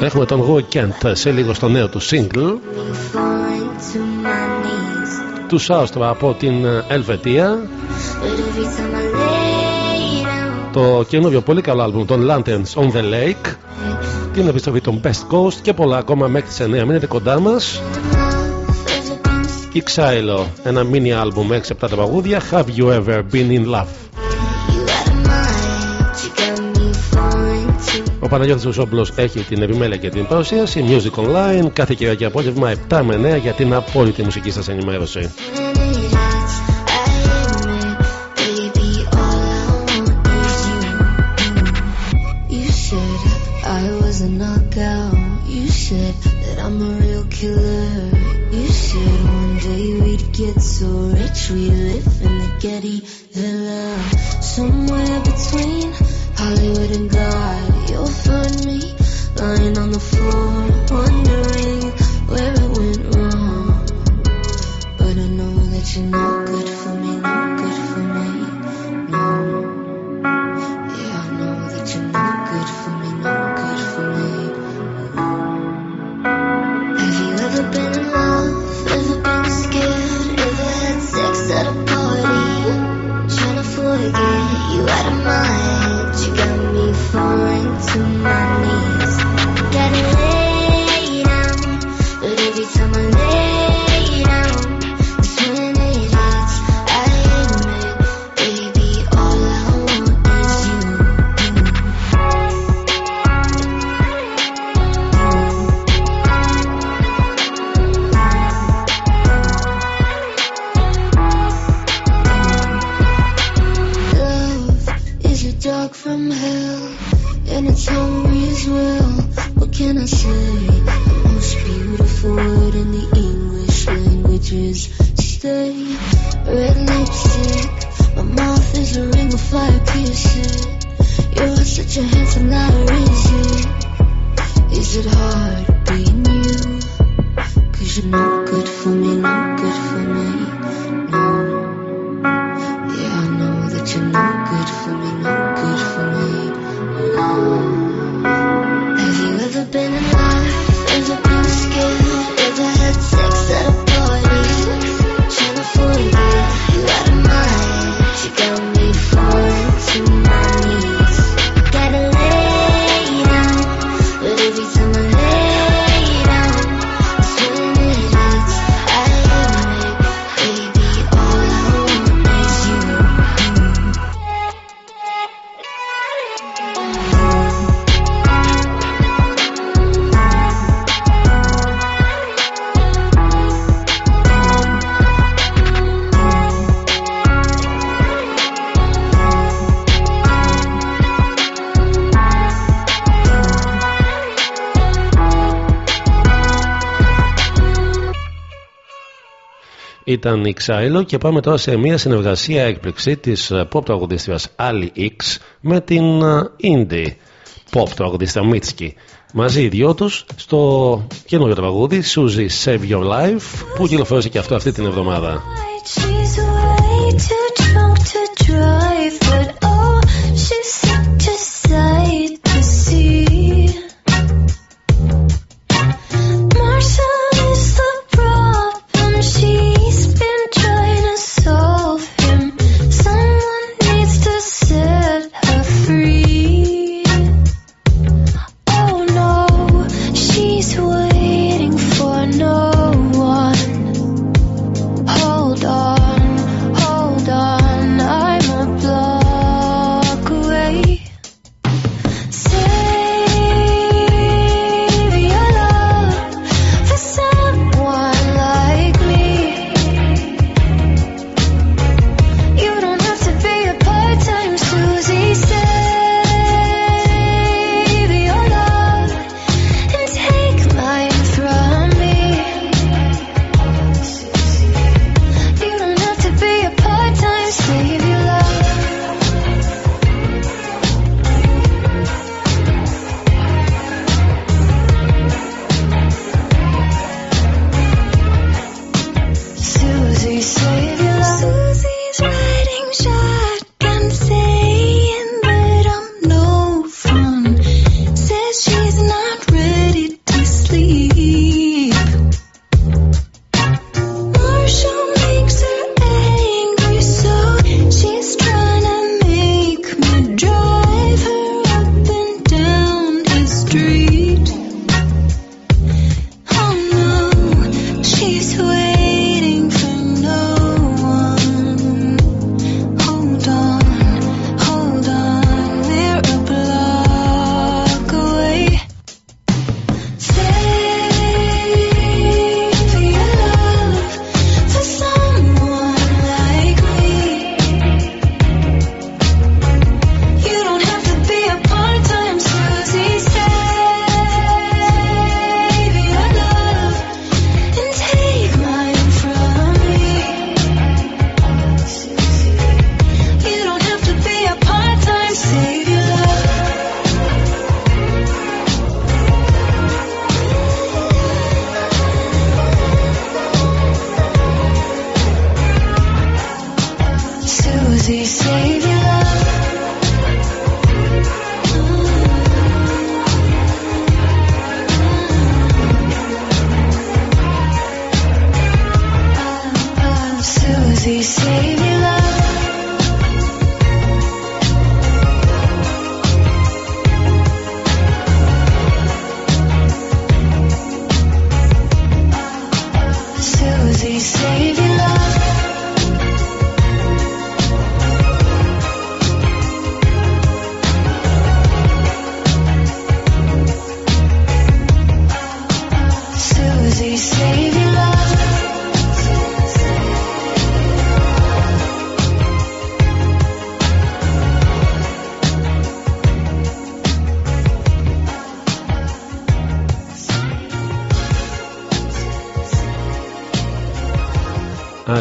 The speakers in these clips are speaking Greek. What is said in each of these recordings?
Έχουμε τον Weekend σε λίγο στο νέο του single. Του Σάουστρα από την Ελβετία. Το καινούριο πολύ καλό άλμπουμ των Lanterns on the Lake. Την επιστροφή των Best Coast και πολλά ακόμα μέχρι τις 9 μείνετε κοντά μας. Xylo, ένα mini άλμπουμ με 6-7 τραγούδια Have you ever been in love; Παναγιώτης Ουσόμπλος έχει την επιμέλεια και την παρουσίαση. Music Online κάθε Κυριακή απόγευμα 7 με 9 για την απόλυτη μουσική σας ενημέρωση. Somewhere between Hollywood and God, you'll find me. Lying on the floor, wondering Ήταν η Ξάιλο και πάμε τώρα σε μια συνεργασία έκπληξη της ε, pop τραγουδίστριας Ali X με την ε, indie pop τραγουδίστρια Μίτσκι. Μαζί οι δυο τους στο καινούριο τραγούδι Suzy Save Your Life που κυκλοφόρησε και αυτό αυτή την εβδομάδα.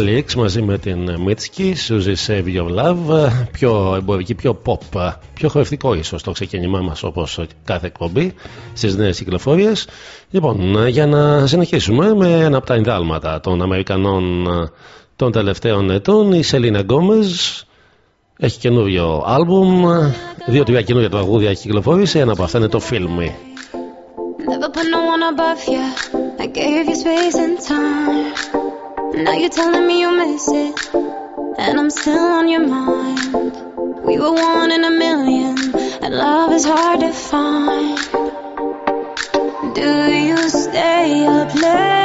Allie X μαζί με την Μίτσκι, Susie Save Your Love, πιο εμπορική, πιο pop, πιο χορευτικό ίσως το ξεκίνημά μας όπως κάθε εκπομπή στις νέες κυκλοφορίες. Λοιπόν, για να συνεχίσουμε με ένα από τα ινδάλματα των Αμερικανών των τελευταίων ετών, η Σελίνα Γκόμες έχει καινούριο άλμπουμ, δύο-τρία καινούργια τραγούδια έχει κυκλοφορήσει, ένα από αυτά είναι το Feel Me Never put no one above you. I gave you space and time. Now you're telling me you miss it, and I'm still on your mind. We were one in a million, and love is hard to find. Do you stay up late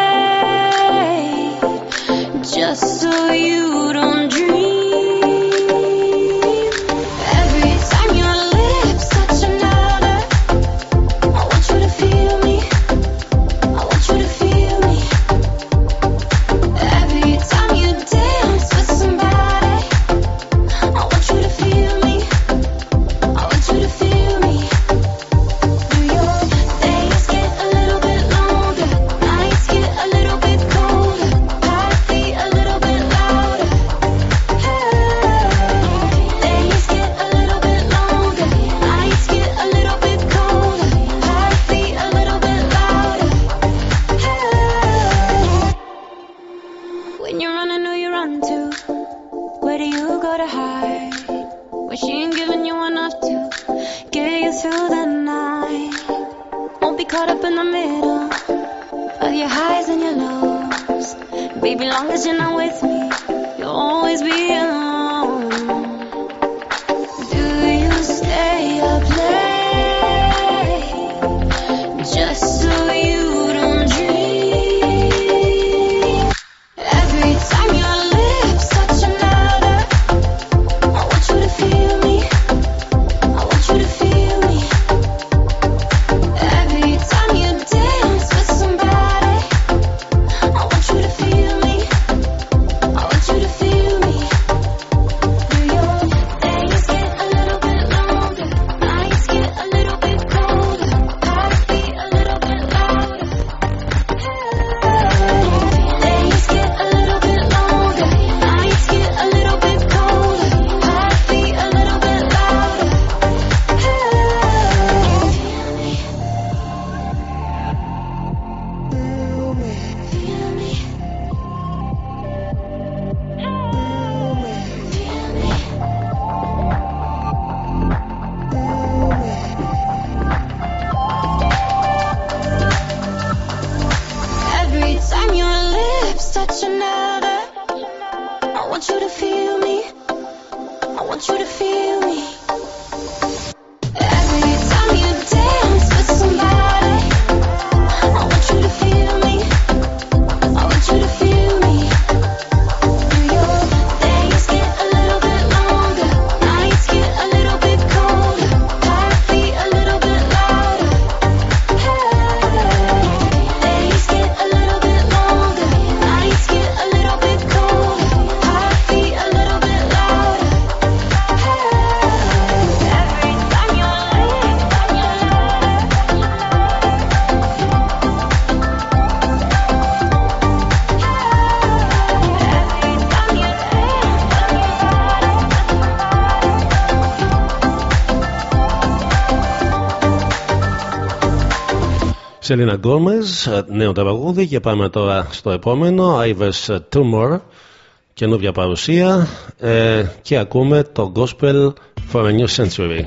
Σελίνα Γκόμες, νέο τραγούδι. Και πάμε τώρα στο επόμενο Yves Tumor καινούργια παρουσία. Ε, και ακούμε το Gospel for a New Century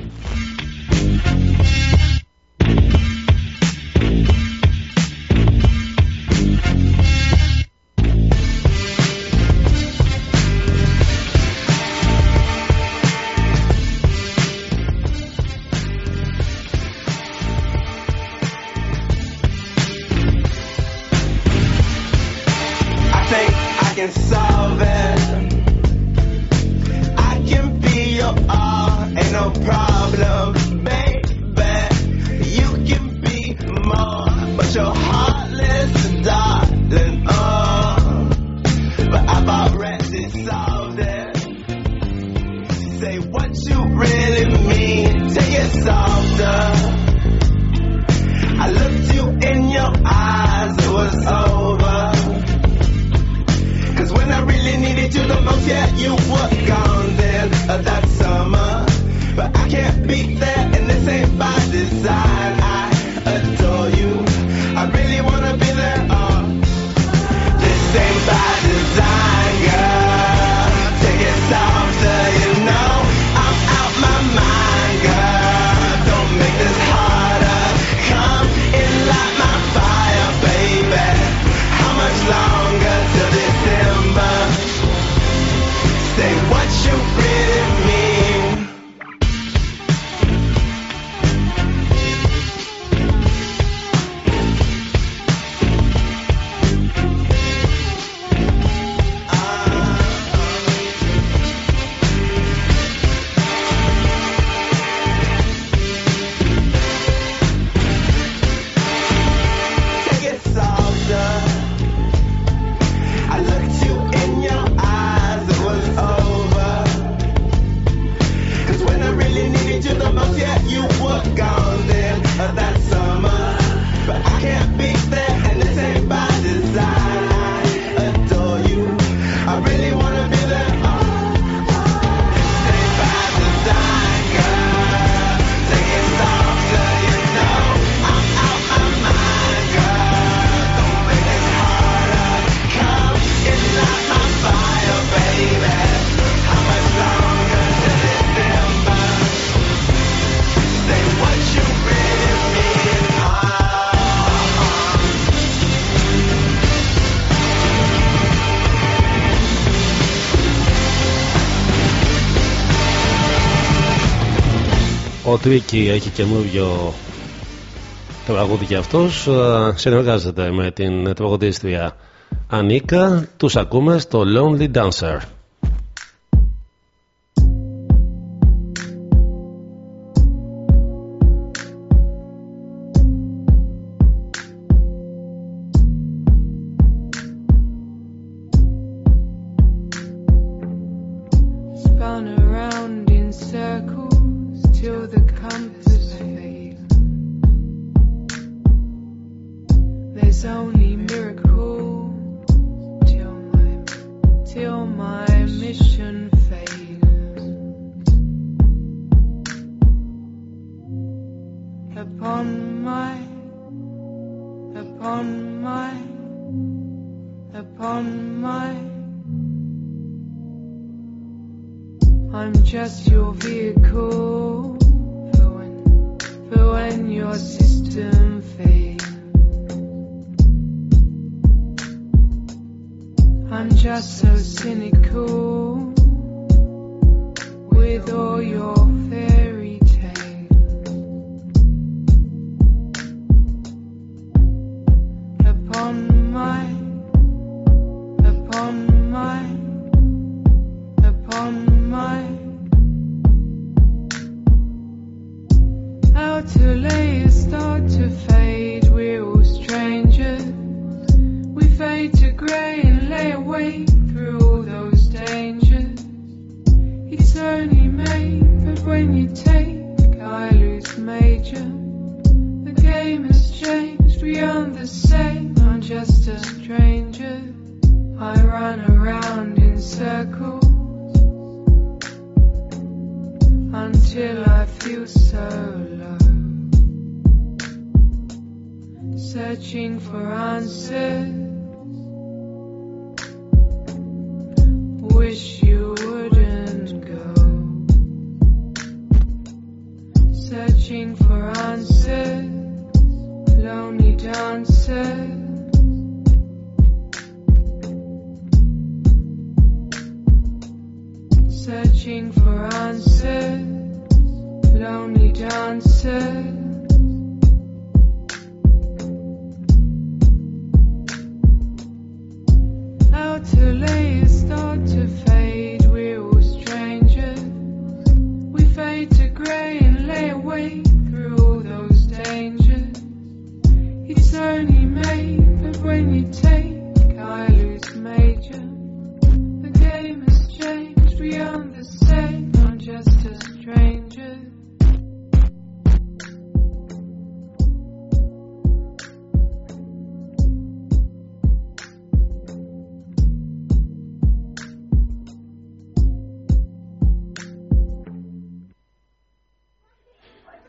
Τρίκη έχει καινούριο τραγούδι και αυτός ε, συνεργάζεται με την τραγουδίστρια Ανίκα. Τους ακούμε στο Lonely Dancer are so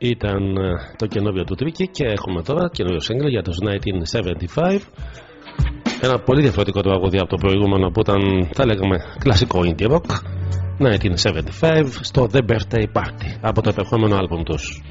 ήταν ε, το καινούριο του Τρίκη και έχουμε τώρα καινούριο σύγκρι για το 1975 ένα πολύ διαφορετικό τραγούδι από το προηγούμενο που ήταν θα λέγαμε κλασικό indie rock. 1975 στο The Birthday Party από το επερχόμενο άλμπομ τους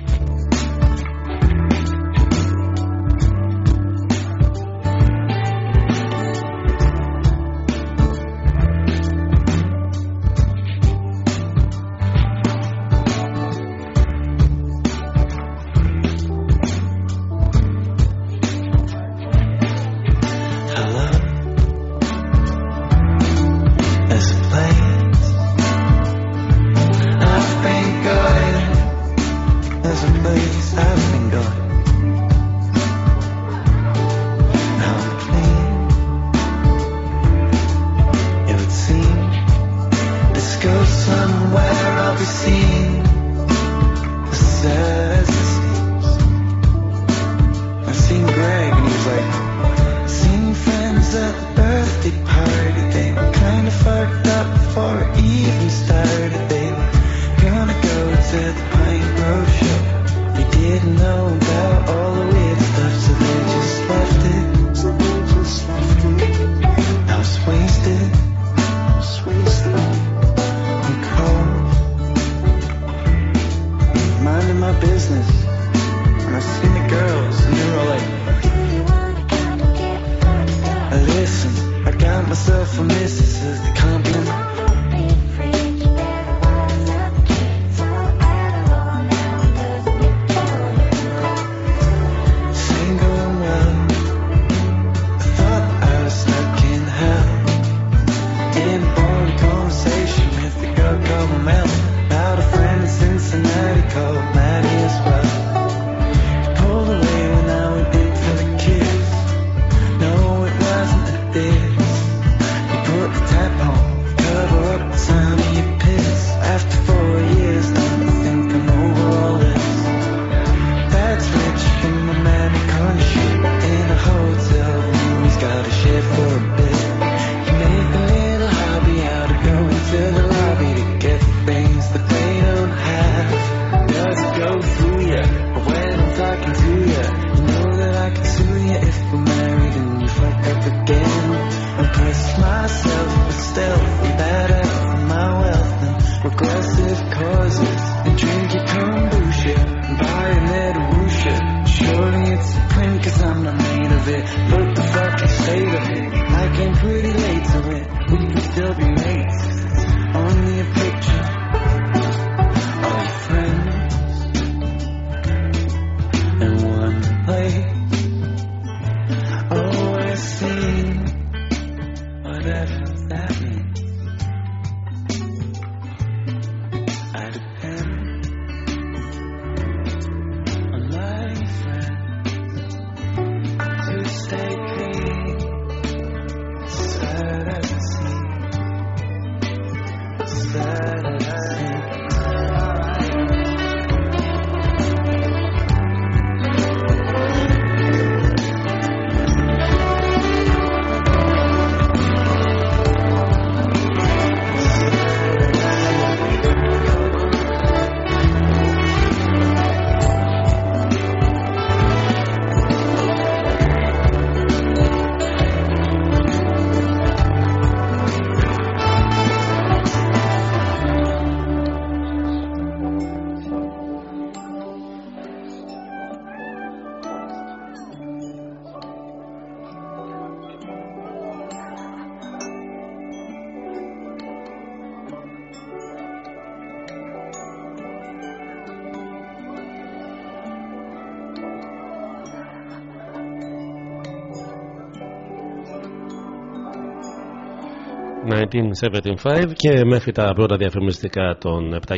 και μέχρι τα πρώτα διαφημιστικά των 7.30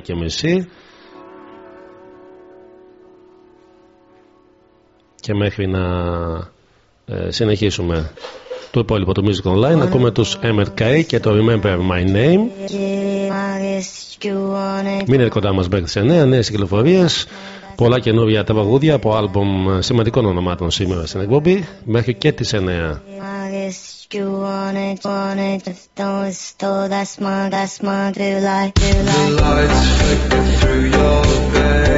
και μέχρι να ε, συνεχίσουμε το υπόλοιπο του Music Online ακούμε τους MRK και το Remember My Name. Μείνετε κοντά μας μέχρι τις 9 νέες κυκλοφορίες πολλά καινούργια τραγούδια από άλμπομ σημαντικών ονομάτων σήμερα στην εκπομπή μέχρι και τις 9 you want it, want it, just don't stole that smug, that smug, do like, do like. The lights flicker through your veins.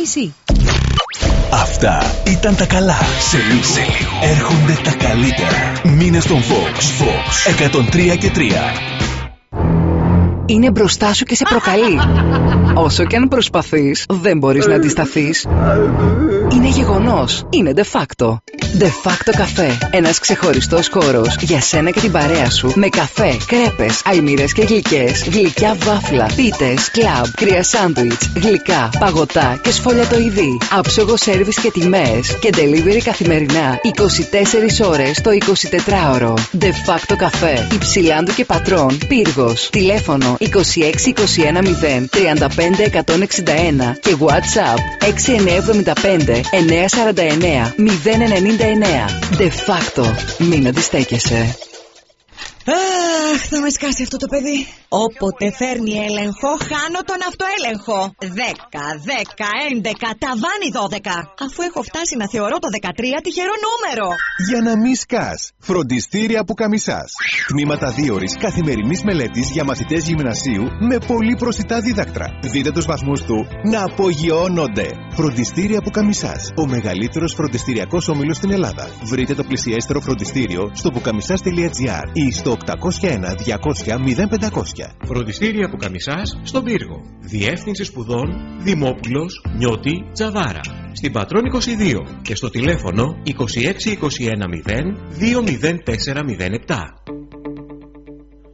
7 και μισή. Αυτά ήταν τα καλά. Σε λίγο, σε λίγο. έρχονται τα καλύτερα. Μήνες στον Fox. Fox 103 και 3. Είναι μπροστά σου και σε προκαλεί. Όσο και αν προσπαθείς, δεν μπορείς να αντισταθείς. Είναι γεγονός. Είναι de facto. De facto καφέ. Ένας ξεχωριστός χώρος για σένα και την παρέα σου. Με καφέ, κρέπες, αλμύρες και γλυκές, γλυκιά βάφλα, πίτες, κλαμπ, κρύα σάντουιτς, γλυκά, παγωτά και σφολιατοειδή. Άψογο σέρβις και τιμές και delivery καθημερινά 24 ώρες το 24ωρο. De facto καφέ. Υψηλάντου και πατρών. Πύργος. Τηλέφωνο 26 21 0 35 161 και WhatsApp 6975 949 099. De facto. Μην αντιστέκεσαι. Αχ, θα με σκάσει αυτό το παιδί. Όποτε φέρνει έλεγχο, χάνω τον αυτοέλεγχο. 10, 10, 11, ταβάνι 12. Αφού έχω φτάσει να θεωρώ το 13 τυχερό νούμερο. Για να μη σκάς. Φροντιστήρια που καμισάς. Τμήματα δίωρης καθημερινής μελέτης για μαθητές γυμνασίου με πολύ προσιτά δίδακτρα. Δείτε τους βαθμούς του να απογειώνονται. Φροντιστήρια που καμισάς. Ο μεγαλύτερος φροντιστηριακός όμιλο στην Ελλάδα. Βρείτε το πλησιέστερο φροντιστήριο στο πουκαμισά.gr ή στο 801 200 0500. Φροντιστήρια που καμισάς στον πύργο. Διεύθυνση σπουδών Δημόπουλος Νιώτη Τζαβάρα. Στην Πατρών 22 και στο τηλέφωνο 26210 20407.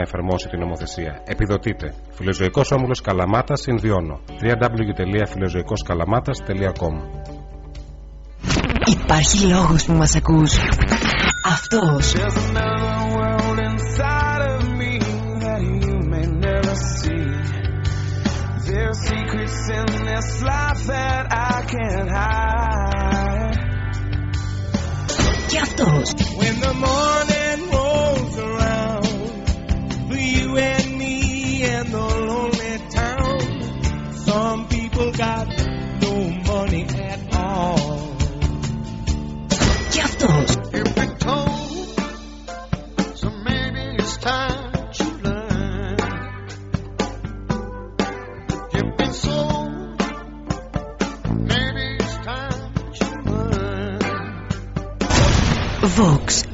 να εφαρμόσει την νομοθεσία. Επιδοτείτε. Φιλοζωικός όμιλος Καλαμάτας Συνδυώνω. www.φιλοζωικοσκαλαμάτα.com Υπάρχει λόγος που μας ακούς. Αυτός. There's secrets in this life that I can't hide. Και αυτός. When the morning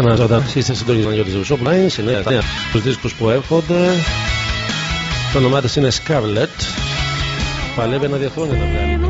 Ξανά ζωντανά είστε συντονισμένοι για τους Shop Είναι νέα του δίσκους που έρχονται. Το όνομά της είναι Scarlett. Παλεύει ένα διαχρόνιο να βγάλει.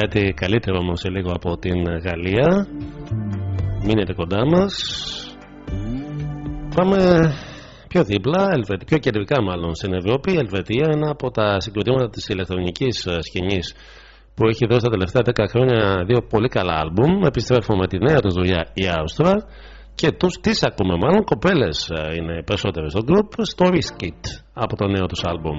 Κάτι καλύτερο όμως σε λίγο από την Γαλλία. Μείνετε κοντά μας. Πάμε πιο δίπλα, πιο κεντρικά μάλλον στην Ευρώπη. Η Ελβετία είναι από τα συγκροτήματα της ηλεκτρονικής σκηνής που έχει δώσει τα τελευταία 10 χρόνια δύο πολύ καλά άλμπουμ. Επιστρέφουμε με τη νέα τους δουλειά η Άουστρα και τους τις ακούμε μάλλον κοπέλες ε, είναι περισσότερες στο group στο Riskit από το νέο τους άλμπουμ.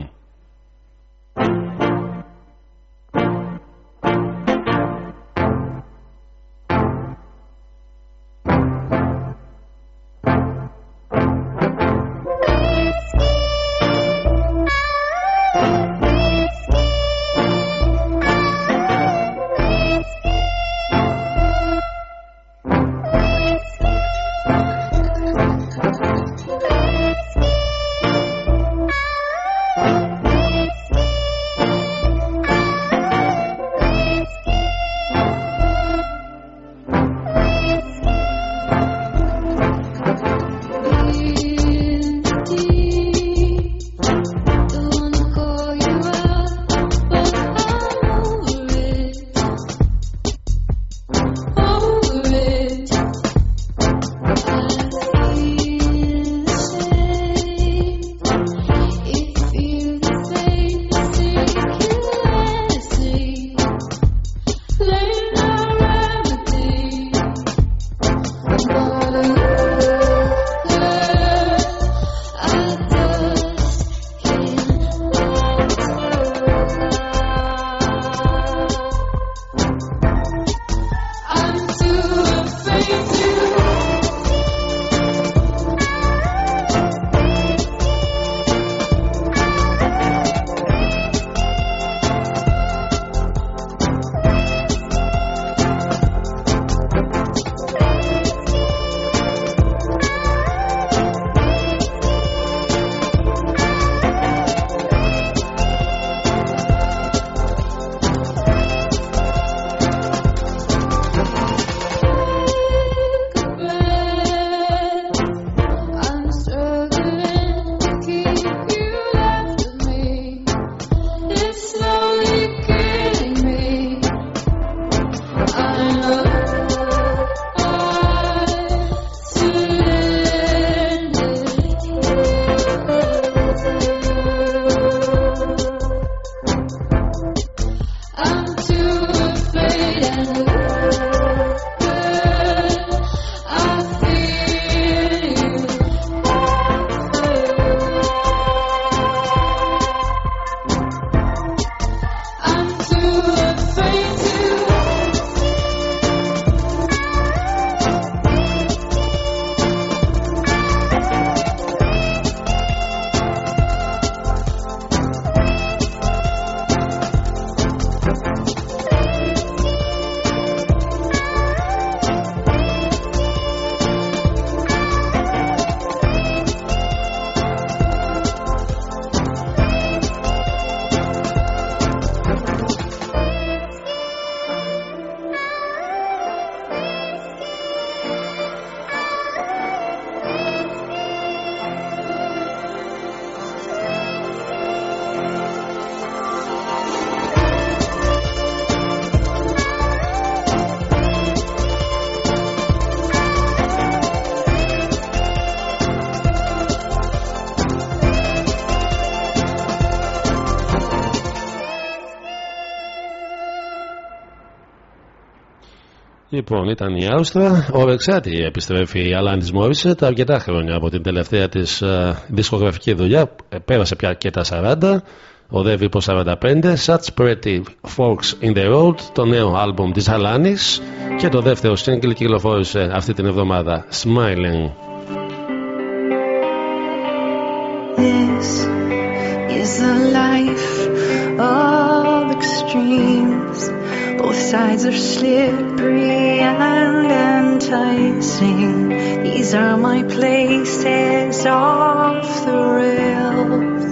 Λοιπόν, ήταν η Άουστρα. Ο Ρεξάτη επιστρέφει η Αλάνη τα αρκετά χρόνια από την τελευταία της uh, δισκογραφική δουλειά. Ε, πέρασε πια και τα 40. Οδεύει προς 45. Such Pretty Folks in the Road, το νέο άλμπομ της Αλάνης. Και το δεύτερο single κυκλοφόρησε αυτή την εβδομάδα. Smiling. Enticing. These are my places off the rails.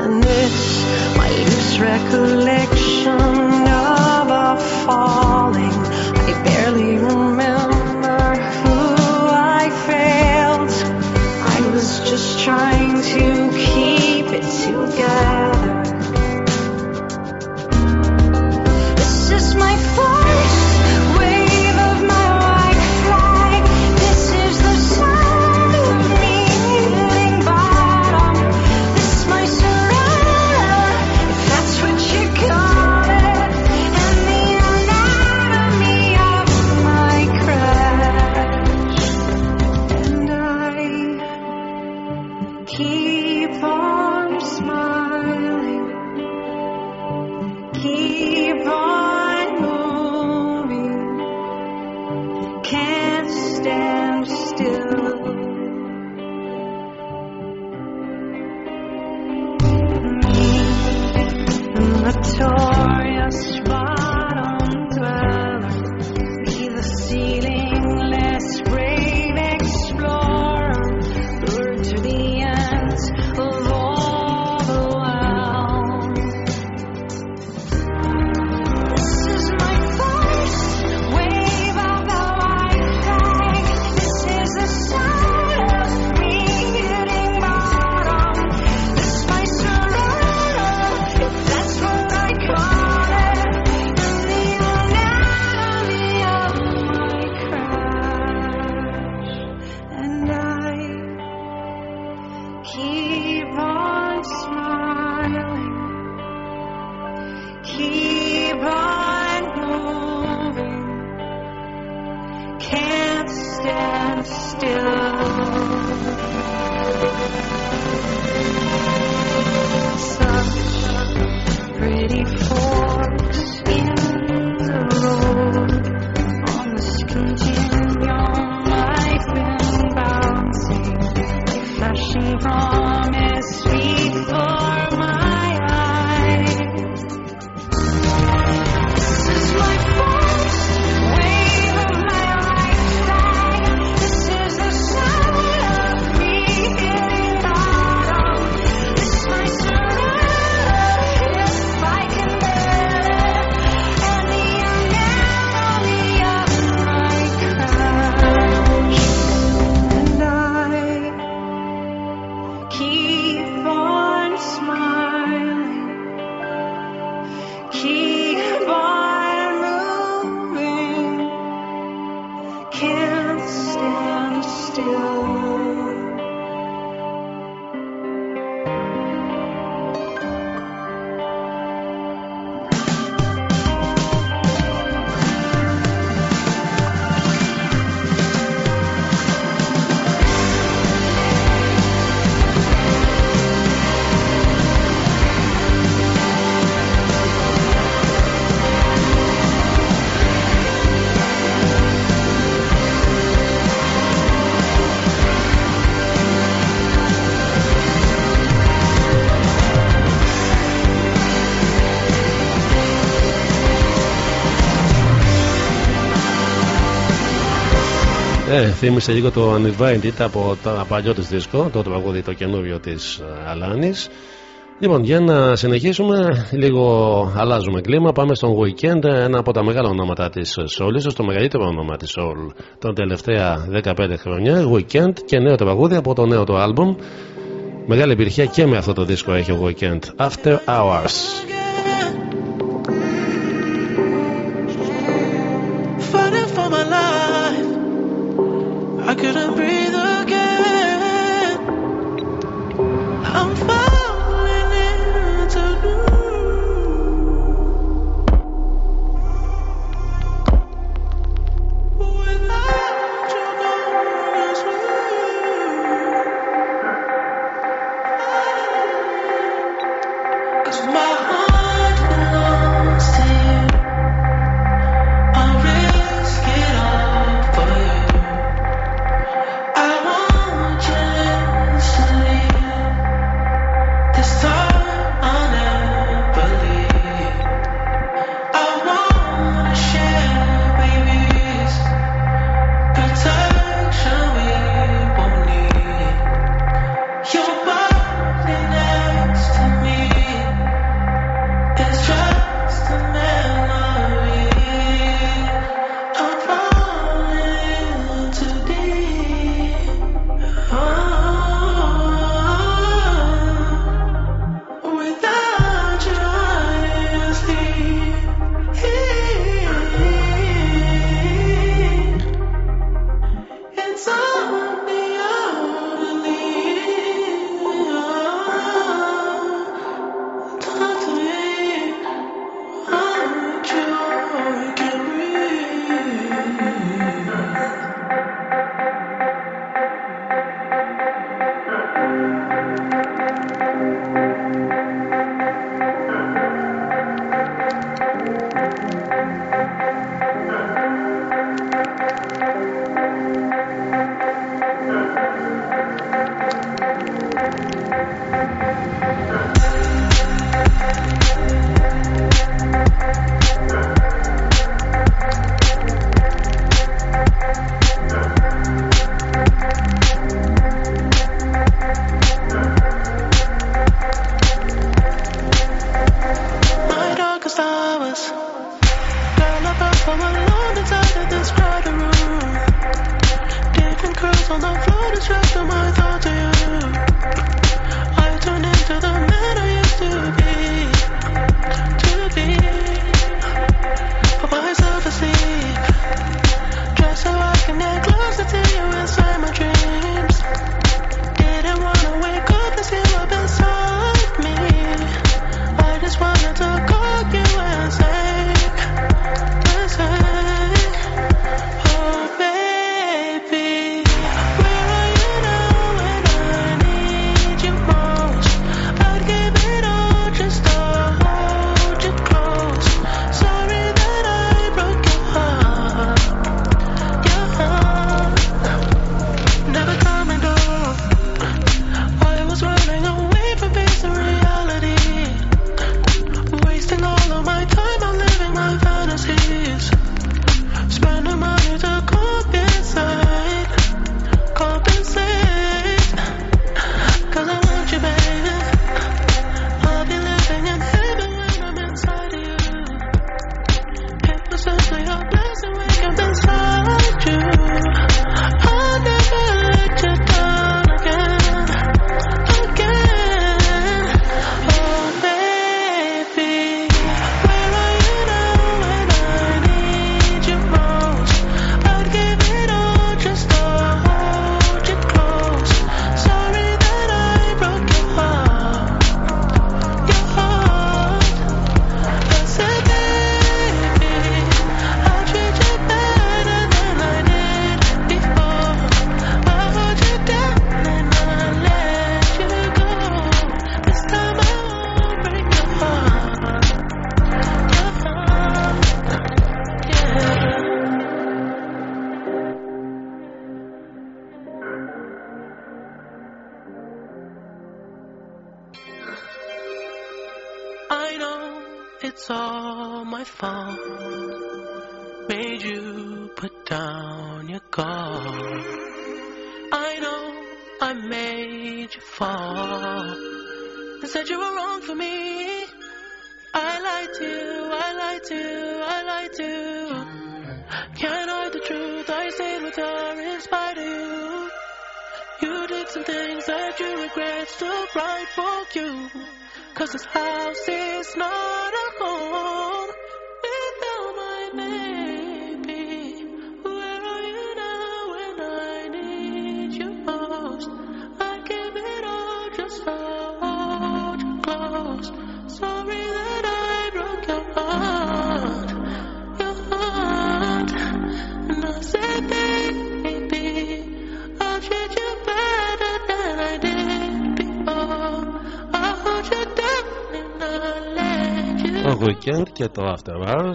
And this, my loose recollection Ε, θύμισε λίγο το Uninvited από το παλιό της δίσκο, το τραγούδι το καινούριο της ε, Αλάνης. Λοιπόν, για να συνεχίσουμε, λίγο αλλάζουμε κλίμα. Πάμε στον Weekend, ένα από τα μεγάλα ονόματα της Soul, ίσως το μεγαλύτερο όνομα της Soul των τελευταία 15 χρόνια. Weekend και νέο τραγούδι από το νέο του άλμπουμ. Μεγάλη επιτυχία και με αυτό το δίσκο έχει ο Weekend. After Hours. Couldn't breathe again. I'm falling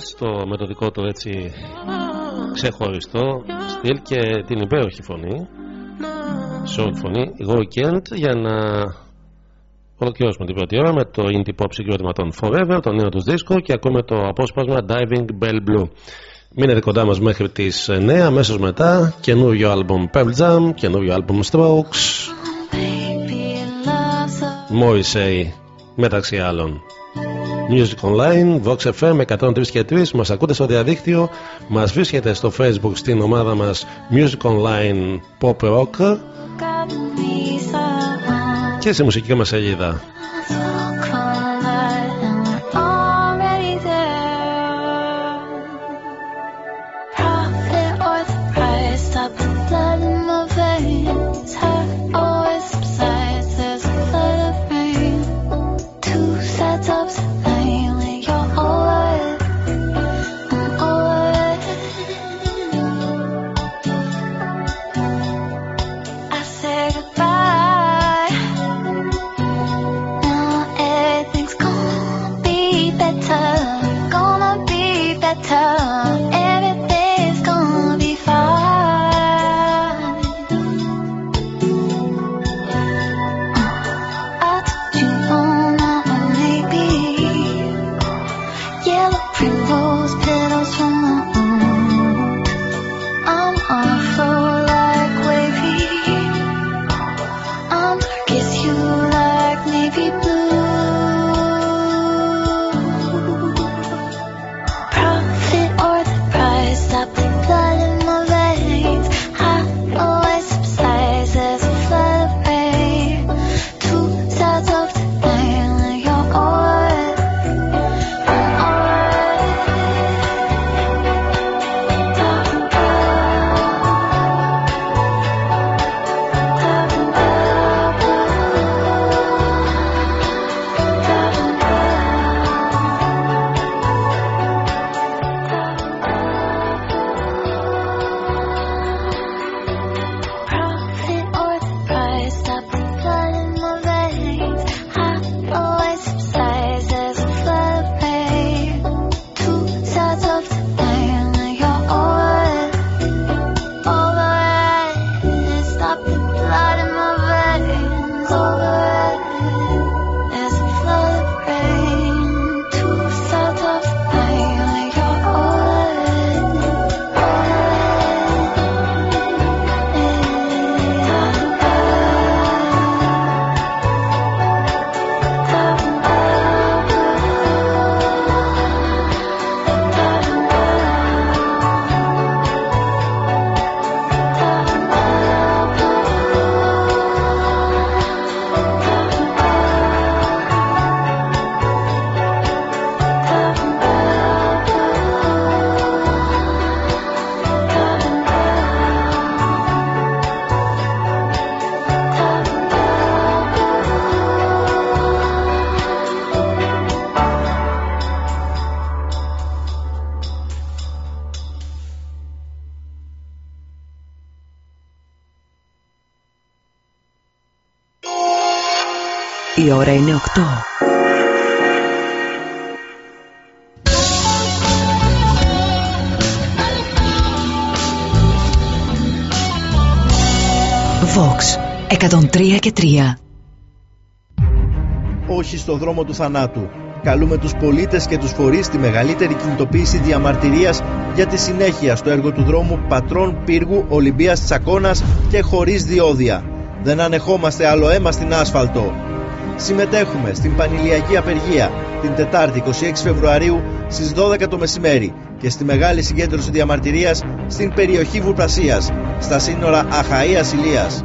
στο με το δικό του έτσι ξεχωριστό στυλ και την υπέροχη φωνή soul φωνή Weekend για να ολοκληρώσουμε την πρώτη ώρα με το indie pop των Forever, το νέο του δίσκο και ακούμε το απόσπασμα Diving Bell Blue. Μείνετε κοντά μας μέχρι τις 9 αμέσως μετά καινούριο άλμπομ Pearl Jam καινούριο άλμπομ Strokes. Morrissey μεταξύ άλλων. Music Online, Vox FM 103 και 3. Μας ακούτε στο διαδίκτυο, μας βρίσκεται στο Facebook στην ομάδα μας Music Online Pop Rock και στη μουσική μας σελίδα. Ώρα είναι 8. Vox 103 και 3 όχι στο δρόμο του θανάτου. Καλούμε τους πολίτες και τους φορείς στη μεγαλύτερη κινητοποίηση διαμαρτυρίας για τη συνέχεια στο έργο του δρόμου Πατρών Πύργου Ολυμπίας Τσακώνας και χωρίς διόδια. Δεν ανεχόμαστε άλλο αίμα στην άσφαλτο. Συμμετέχουμε στην Πανηλιακή Απεργία την Τετάρτη 26 Φεβρουαρίου στις 12 το μεσημέρι και στη μεγάλη συγκέντρωση διαμαρτυρίας στην περιοχή Βουπρασίας, στα σύνορα Αχαΐας Ηλίας.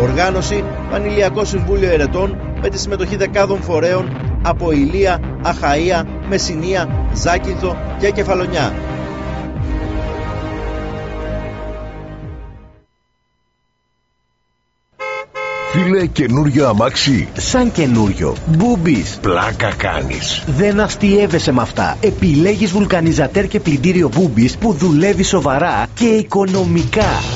Οργάνωση Πανηλιακό Συμβούλιο Ερετών με τη συμμετοχή δεκάδων φορέων από Ηλία, Αχαΐα, Μεσσηνία, Ζάκυνθο και Κεφαλονιά. Φίλε, καινούριο αμάξι; Σαν καινούριο. Μπούμπης. Πλάκα κάνεις. Δεν αστείευεσαι με αυτά. Επιλέγεις βουλκανιζατέρ και πλυντήριο Μπούμπης που δουλεύει σοβαρά και οικονομικά.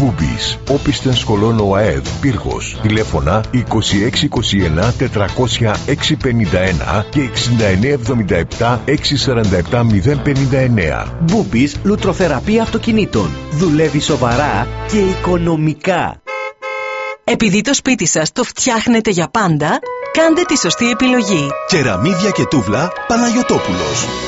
Μπούπης, όπισθεν σχολών ΟΑΕΔ, Πύργος, τηλέφωνα 2621 400 651 και 6977 647 059. Μπούμπης Λουτροθεραπεία Αυτοκινήτων. Δουλεύει σοβαρά και οικονομικά. Επειδή το σπίτι σας το φτιάχνετε για πάντα, κάντε τη σωστή επιλογή. Κεραμίδια και τούβλα Παναγιωτόπουλος.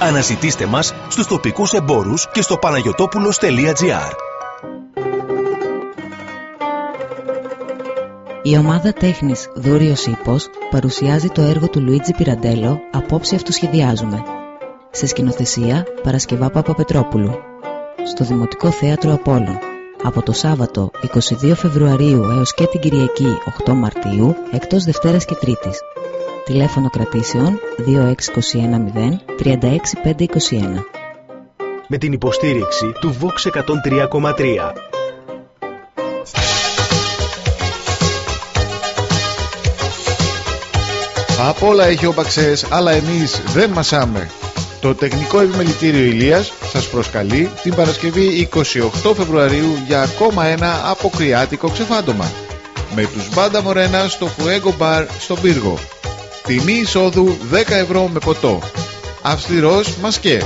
Αναζητήστε μας στους τοπικούς εμπόρους και στο παναγιωτόπουλος.gr Η ομάδα τέχνης Δούριος Ήπος παρουσιάζει το έργο του Λουίτζι Πυραντέλο «Απόψε αυτοσχεδιάζουμε». Σε σκηνοθεσία Παρασκευά Παπαπετρόπουλου. Στο Δημοτικό Θέατρο Απόλλων. Από το Σάββατο 22 Φεβρουαρίου έως και την Κυριακή 8 Μαρτίου, εκτός Δευτέρας και Τρίτης. Τηλέφωνο κρατήσεων 26210 36521. Με την υποστήριξη του Vox 103,3. Απ' όλα έχει όπαξες, αλλά εμείς δεν μασάμε. Το Τεχνικό Επιμελητήριο Ηλίας σας προσκαλεί την Παρασκευή 28 Φεβρουαρίου για ακόμα ένα αποκριάτικο ξεφάντωμα. Με τους Μπάντα Μορένα στο Φουέγκο Μπαρ στον Πύργο. Τιμή εισόδου 10 ευρώ με ποτό. Αυστηρός μασκέ.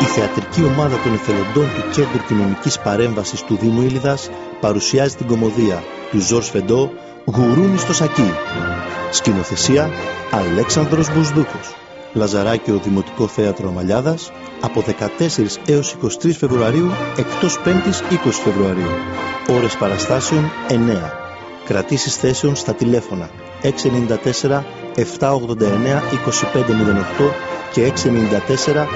Η θεατρική ομάδα των εθελοντών του Κέντρου Κοινωνικής Παρέμβασης του Δήμου Ήλιδας παρουσιάζει την κομμωδία του Ζορς Φεντό «Γουρούνι στο σακί». Σκηνοθεσία Αλέξανδρος Μπουσδούκος. Λαζαράκιο Δημοτικό Θέατρο Αμαλιάδας από 14 έως 23 Φεβρουαρίου εκτός 5ης 20 Φεβρουαρίου. Ώρες παραστάσεων 9. Κρατήσεις θέσεων στα τηλέφωνα 694 789 2508 και 694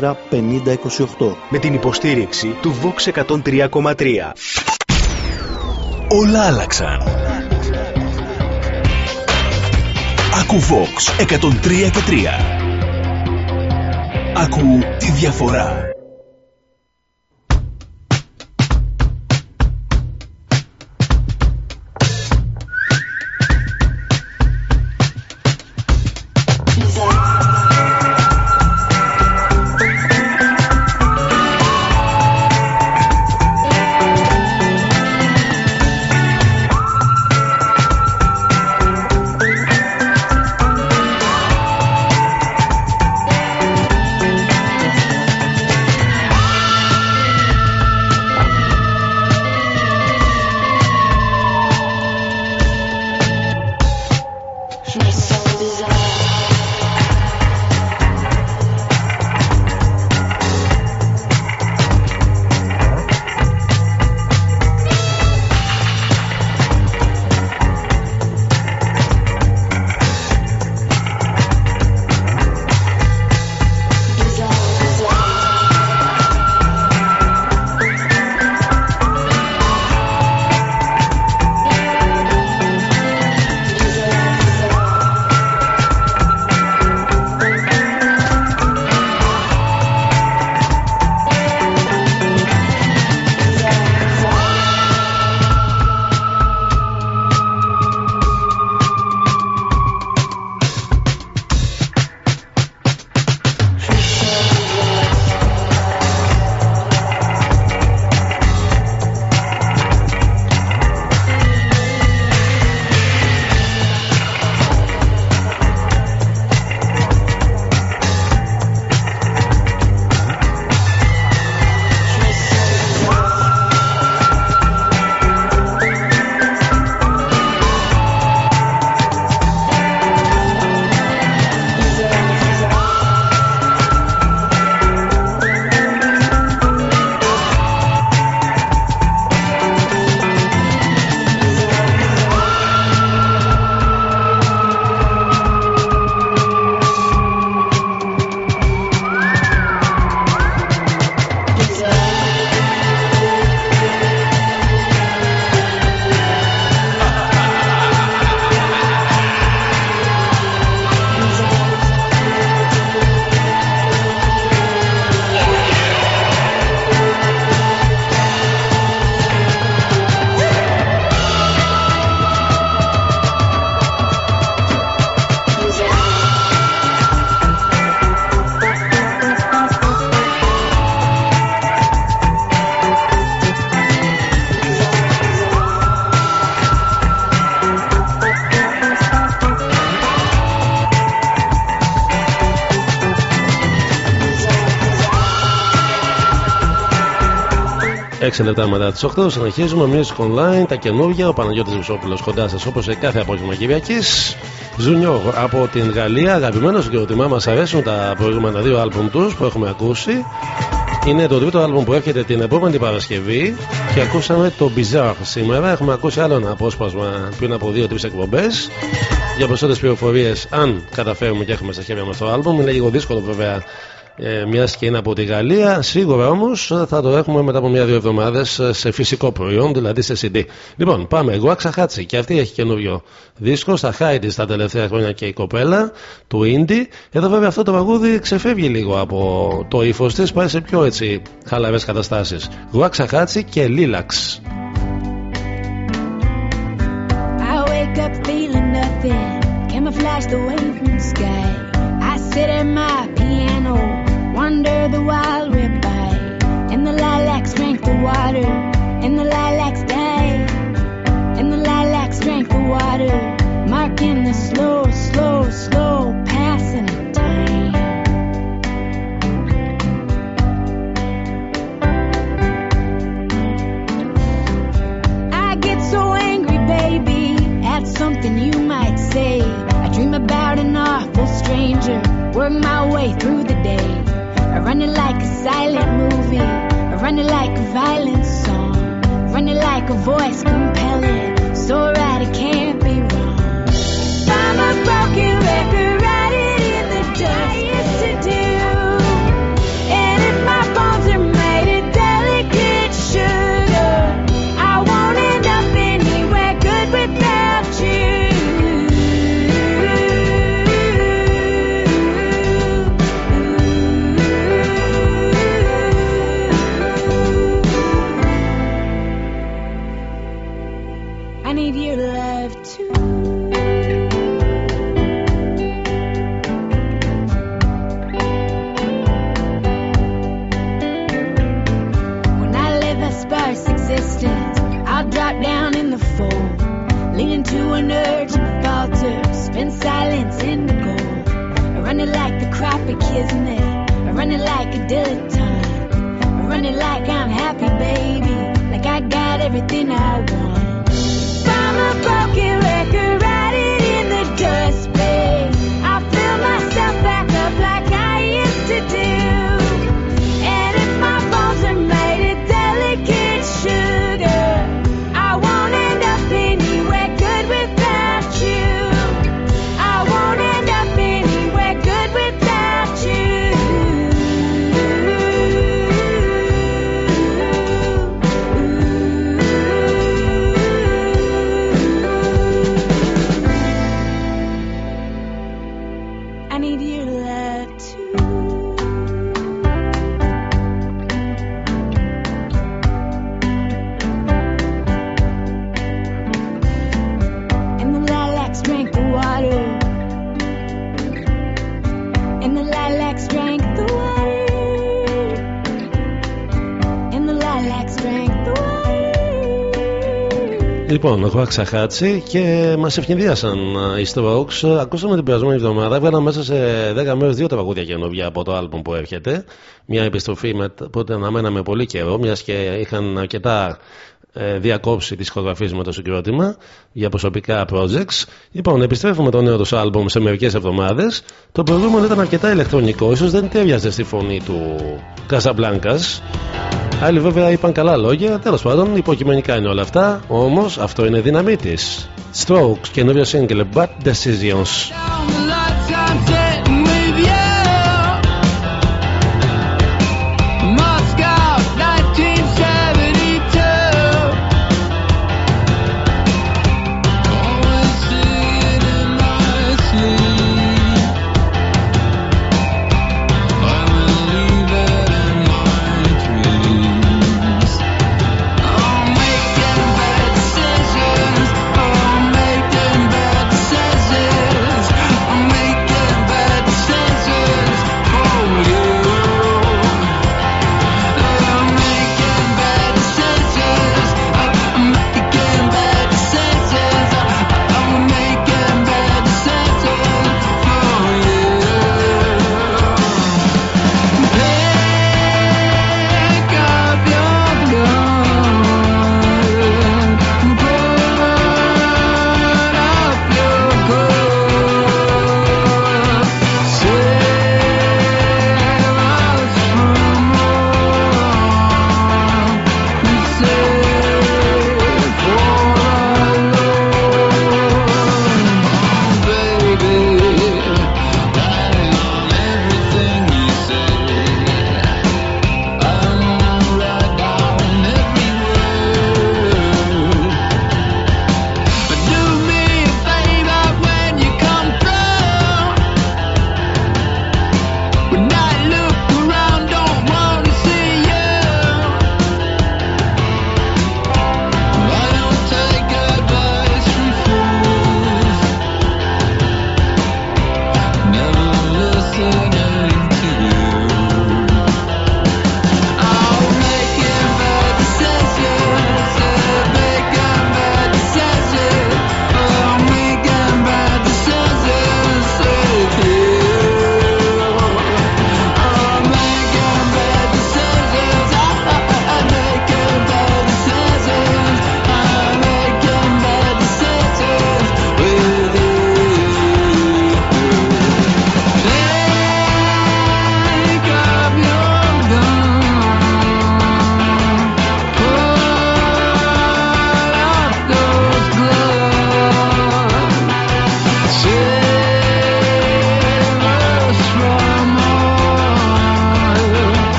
284 5028. Με την υποστήριξη του Vox 103,3. Όλα άλλαξαν. Ακού Vox 103 και 3. Ακού τη διαφορά. 6 λεπτά μετά τις 8 συνεχίζουμε Music Online, τα καινούργια. Ο Παναγιώτης Βουσόπουλος κοντά σας όπως σε κάθε απόγευμα Κυριακής. Ζουνιό από την Γαλλία, αγαπημένος συγκροτημά. Μα αρέσουν τα προηγούμενα δύο άλμπουμ τους που έχουμε ακούσει. Είναι το τρίτο άλμπουμ που έρχεται την επόμενη Παρασκευή και ακούσαμε το Bizarre σήμερα. Έχουμε ακούσει άλλο ένα απόσπασμα πριν από δύο-τρεις εκπομπές. Για περισσότερες πληροφορίες, αν καταφέρουμε και έχουμε στα χέρια μας το άλμπουμ, είναι λίγο δύσκολο βέβαια ε, μιας και είναι από τη Γαλλία. Σίγουρα όμως θα το έχουμε μετά από μια-δύο εβδομάδες σε φυσικό προϊόν, δηλαδή σε CD. Λοιπόν, πάμε. Εγώ Ξαχάτσι και αυτή έχει καινούριο δίσκο. Στα high της τα τελευταία χρόνια και η κοπέλα του Indie. Εδώ βέβαια αυτό το παγούδι ξεφεύγει λίγο από το ύφος της, πάει σε πιο έτσι χαλαρές καταστάσεις. Εγώ Ξαχάτσι και Λίλαξ. Violent song, running like a voice compelling, so right it can't be wrong. I'm a broken record, Λοιπόν, εγώ Αξαχάτσι και μας ευνηδίασαν οι Strokes. Ακούσαμε την περασμένη εβδομάδα. Έβγαλαν μέσα σε 10 μέρες δύο τραγούδια καινούργια από το album που έρχεται. Μια επιστροφή με, που την αναμέναμε πολύ καιρό, μιας και είχαν αρκετά ε, διακόψει τις ηχογραφίε με το συγκρότημα για προσωπικά projects. Λοιπόν, επιστρέφουμε το νέο τους album σε μερικές εβδομάδες. Το προηγούμενο ήταν αρκετά ηλεκτρονικό, ίσως δεν τέριαζε στη φωνή του Casablanca. Άλλοι βέβαια είπαν καλά λόγια. Τέλος πάντων, υποκειμενικά είναι όλα αυτά. Όμως αυτό είναι δύναμή της. Strokes, καινούριο single, Bad Decisions.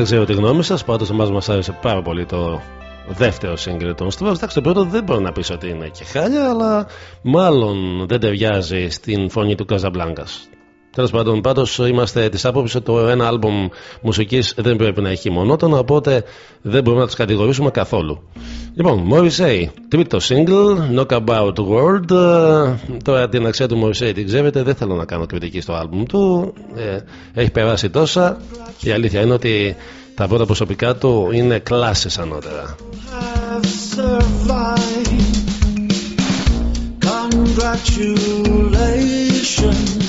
Δεν ξέρω τη γνώμη σας. Πάντως, εμάς μας άρεσε πάρα πολύ το δεύτερο σύγκριτο των Strokes. Εντάξει, το πρώτο δεν μπορώ να πεις ότι είναι και χάλια, αλλά μάλλον δεν ταιριάζει στην φωνή του Καζαμπλάνκας. Τέλος πάντων, πάντως είμαστε της άποψης ότι το ένα άλμπομ μουσικής δεν πρέπει να έχει μονότονο, οπότε δεν μπορούμε να τους κατηγορήσουμε καθόλου. Λοιπόν, Morrissey, τρίτο single, Knockabout World. Ε, Τώρα την αξία του Morrissey την ξέρετε, δεν θέλω να κάνω κριτική στο άλμπουμ του. Ε, έχει περάσει τόσα. Η αλήθεια είναι ότι τα πρώτα προσωπικά του είναι κλάσες ανώτερα. have survived. Congratulations,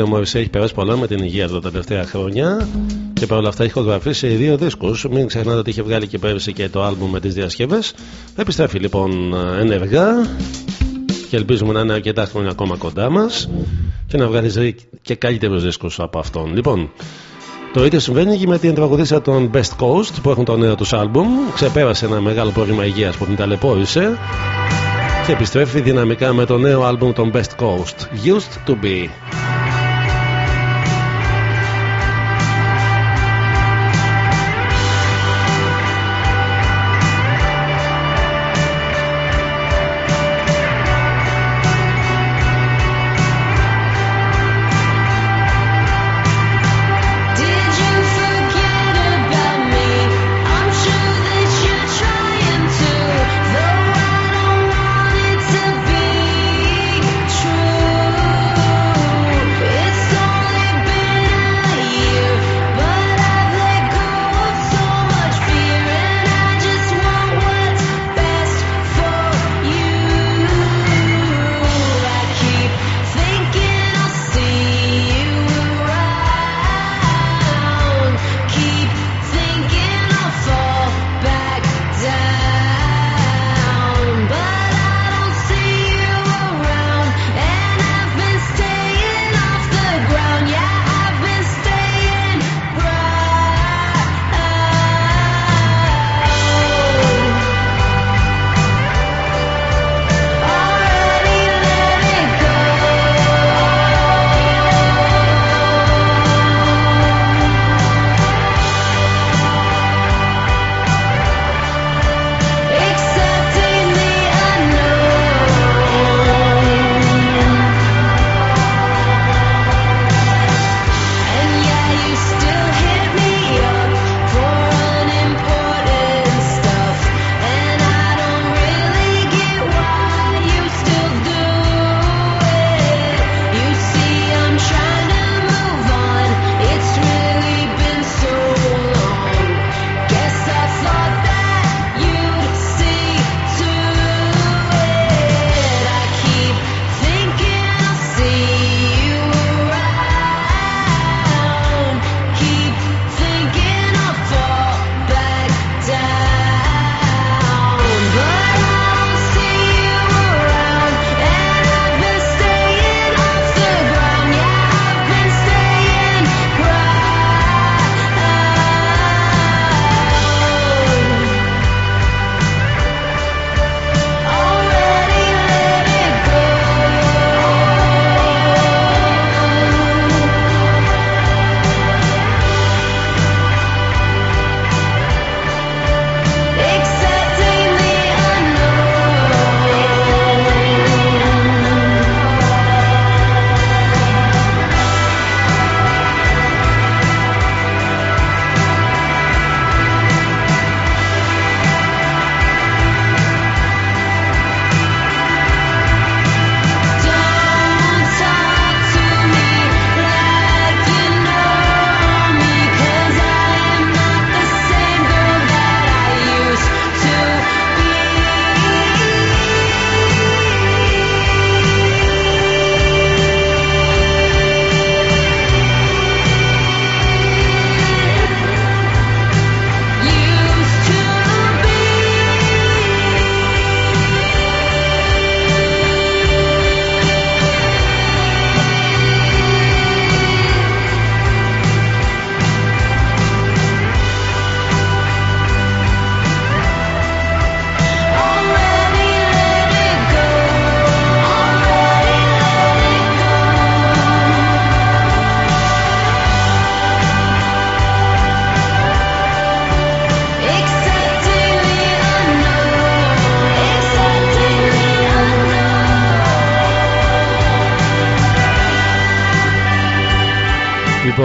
ότι ο Μωρισέ έχει περάσει πολλά με την υγεία του τα τελευταία χρόνια και παρόλα αυτά έχει ηχογραφήσει δύο δίσκους. Μην ξεχνάτε ότι είχε βγάλει και πέρυσι και το άλμπουμ με τις διασκευές. Επιστρέφει λοιπόν ενεργά και ελπίζουμε να είναι αρκετά χρόνια ακόμα κοντά μας και να βγάλει και καλύτερους δίσκους από αυτόν. Λοιπόν, το ίδιο συμβαίνει και με την τραγουδίστρια των Best Coast που έχουν το νέο τους άλμπουμ. Ξεπέρασε ένα μεγάλο πρόβλημα υγείας που την ταλαιπώρησε και επιστρέφει δυναμικά με το νέο άλμπουμ των Best Coast Used to Be.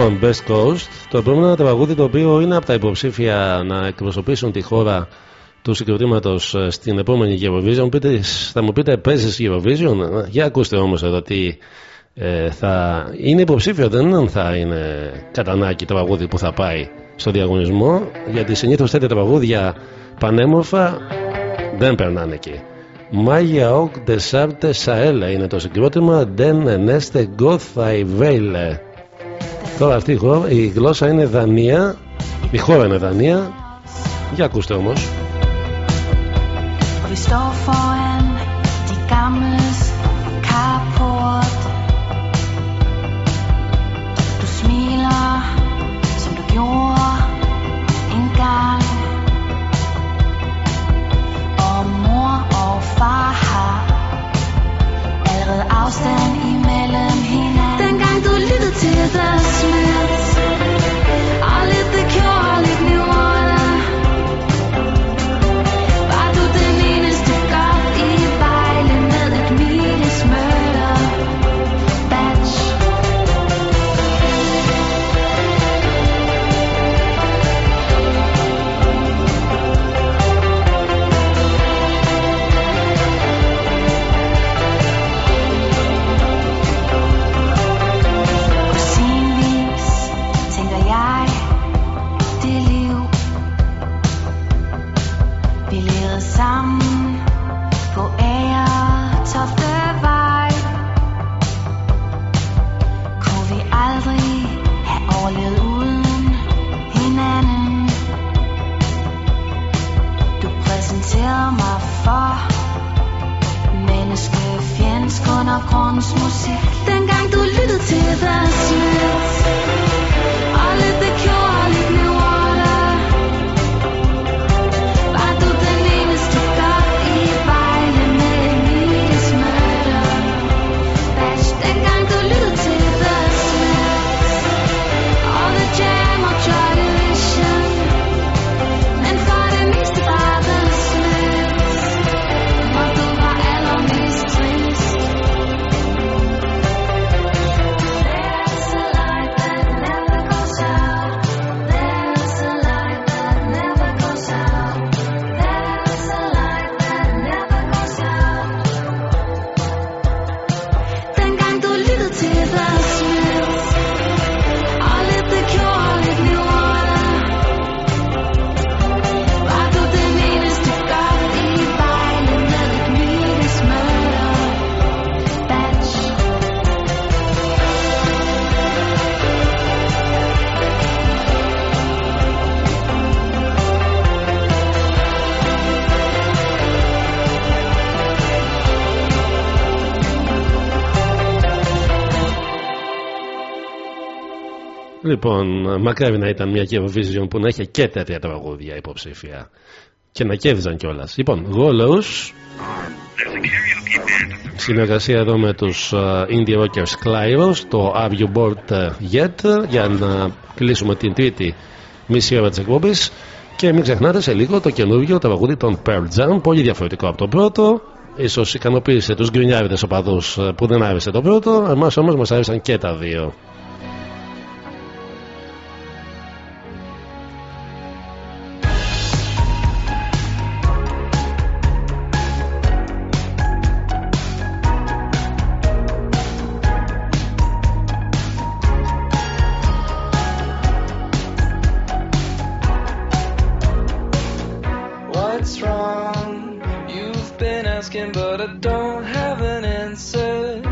Λοιπόν, Best Coast, το επόμενο τραγούδι το οποίο είναι από τα υποψήφια να εκπροσωπήσουν τη χώρα του συγκροτήματος στην επόμενη Eurovision. Πείτε, θα μου πείτε, παίζεις Eurovision; Ε, Για ακούστε όμως εδώ τι ε, θα είναι υποψήφιο, δεν είναι αν θα είναι κατανάκι το τραγούδι που θα πάει στο διαγωνισμό. Γιατί συνήθως τέτοια τραγούδια πανέμορφα δεν περνάνε εκεί. Μάγια Οκ Desarte Σαέλα είναι το συγκρότημα Δεν Ενέστε Γκόθαϊ Βέιλε. Τώρα αυτή η γλώσσα είναι Δανία, η χώρα είναι Δανία. Για ακούστε όμως. Βρισκόφω εν τυ καμπες. Του σμίλα, divine Λοιπόν, μακάρι να ήταν μια Eurovision που να είχε και τέτοια τραγούδια υποψήφια. Και να κέρδιζαν κιόλας. Λοιπόν, Gollows. Συνεργασία εδώ με τους uh, Indie Rockers Clyros, το Are You Bored Yet, για να κλείσουμε την τρίτη μισή ώρα της εκπομπής. Και μην ξεχνάτε σε λίγο το καινούργιο τραγούδι των Pearl Jam, πολύ διαφορετικό από το πρώτο. Ίσως ικανοποίησε τους γκρινιάριδες οπαδούς ε, που δεν άρεσε το πρώτο, εμάς όμως μας άρεσαν και τα δύο. I don't have an answer.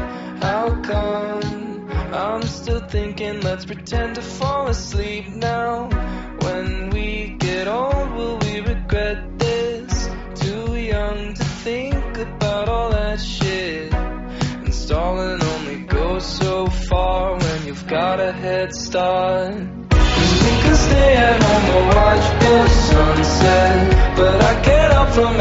How come? I'm still thinking, let's pretend to fall asleep now. When we get old, will we regret this? Too young to think about all that shit. And stalling only goes so far when you've got a head start. We can stay at home and watch the sunset But I can't help from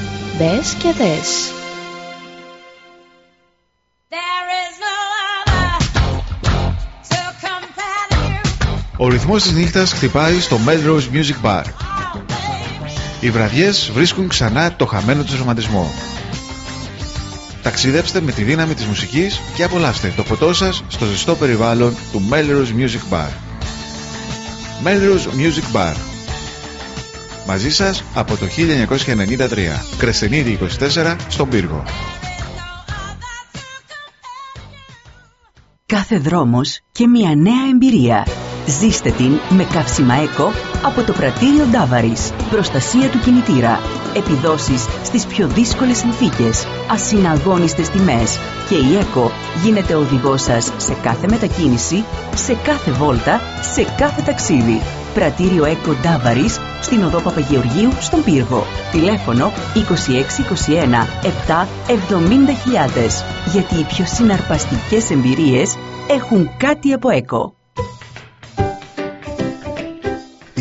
Μπες και δες. Ο ρυθμός της νύχτας χτυπάει στο Melrose Music Bar. Οι βραδιές βρίσκουν ξανά το χαμένο του ρομαντισμό. Ταξιδέψτε με τη δύναμη της μουσικής και απολαύστε το ποτό σας στο ζεστό περιβάλλον του Melrose Music Bar. Melrose Music Bar. Μαζί σας από το 1993. Κρεσενίδη 24 στον Πύργο. Κάθε δρόμος και μια νέα εμπειρία. Ζήστε την με καύσιμα ΕΚΟ από το πρατήριο Ντάβαρης. Προστασία του κινητήρα. Επιδόσεις στις πιο δύσκολες συνθήκες. Ασυναγώνιστες τιμές. Και η ΕΚΟ γίνεται οδηγός σας σε κάθε μετακίνηση, σε κάθε βόλτα, σε κάθε ταξίδι. Πρατήριο ΕΚΟ Ντάβαρης στην οδό Παπαγεωργίου στον Πύργο. Τηλέφωνο 2621 7 70.000. Γιατί οι πιο συναρπαστικές εμπειρίες έχουν κάτι από ΕΚΟ.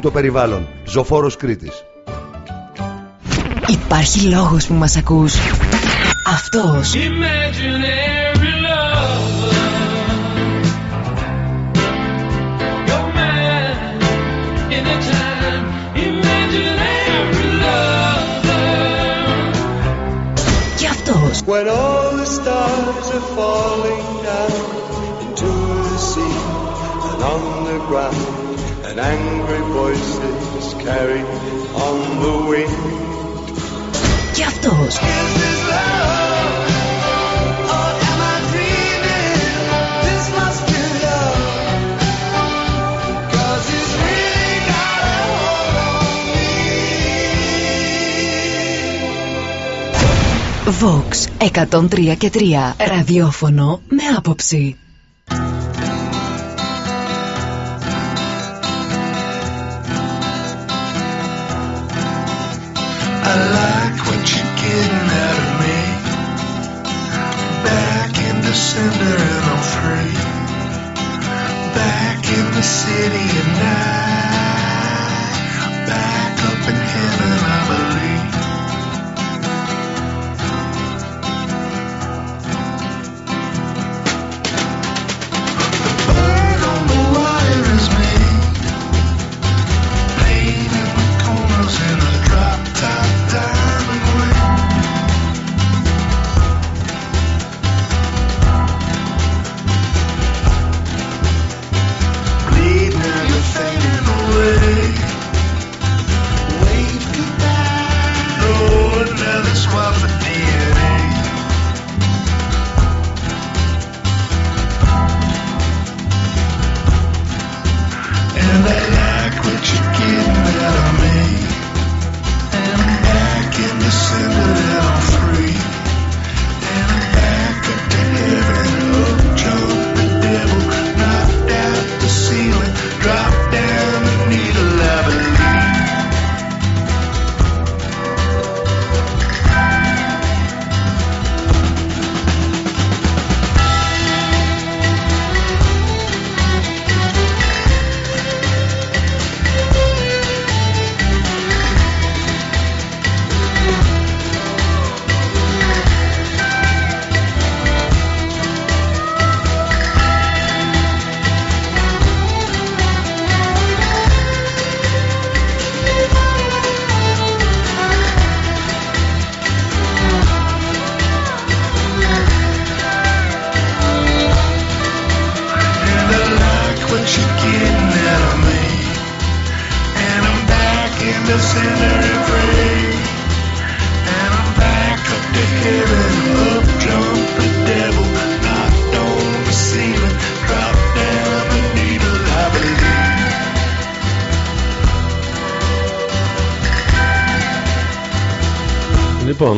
το περιβάλλον. Ζωφόρος Υπάρχει λόγος που μας ακούς. Αυτός. Και αυτός the όλοι are and angry voices carry on the wind. Και αυτός. Vox 103 και 3 ραδιόφωνο με άποψη. I like what you're getting out of me. Back in December and I'm free. Back in the city at night. Back up in heaven, I believe.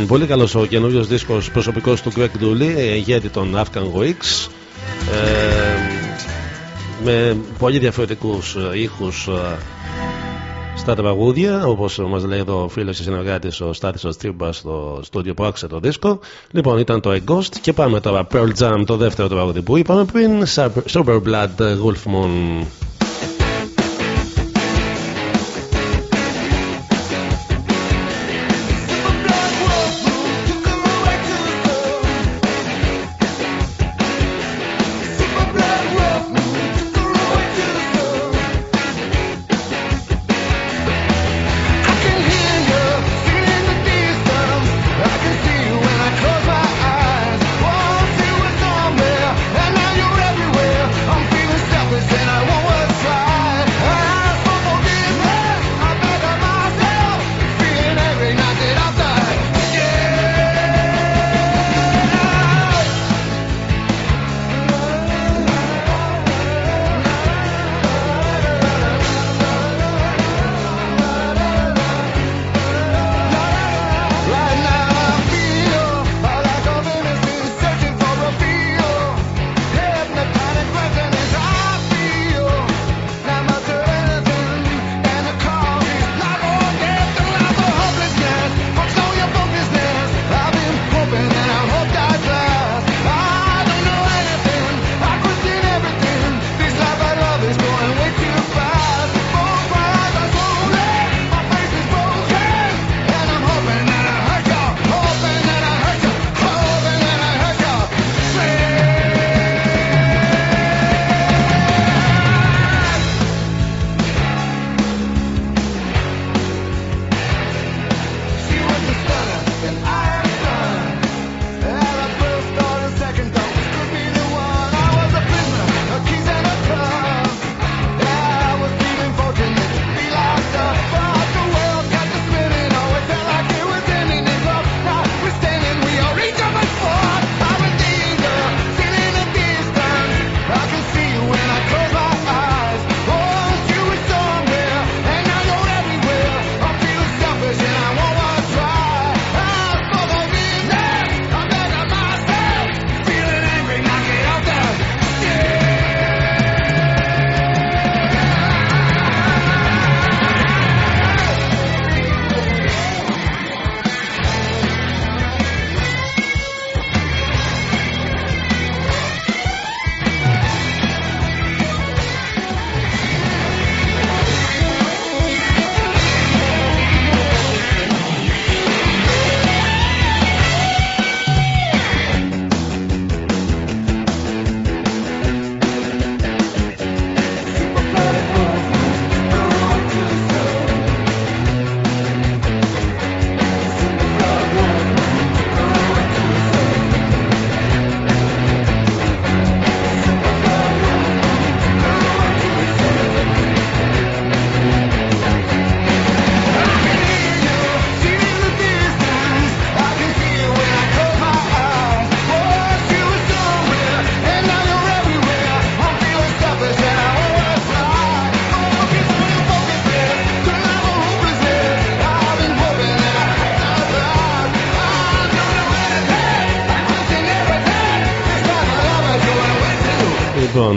Πολύ καλός ο καινούριος δίσκος προσωπικός του Greg Dooley, ε, ηγέτη των Afghan Weeks. Ε, με πολύ διαφορετικούς ε, ήχους στα τραγούδια, όπως μας λέει εδώ ο φίλος και συνεργάτης ο Στάθης Τρίμπα στο στούντιο που άξε το δίσκο. Λοιπόν, ήταν το A Ghost και πάμε τώρα. Pearl Jam, το δεύτερο τραγούδι που είπαμε πριν. Super Blood Wolf Moon.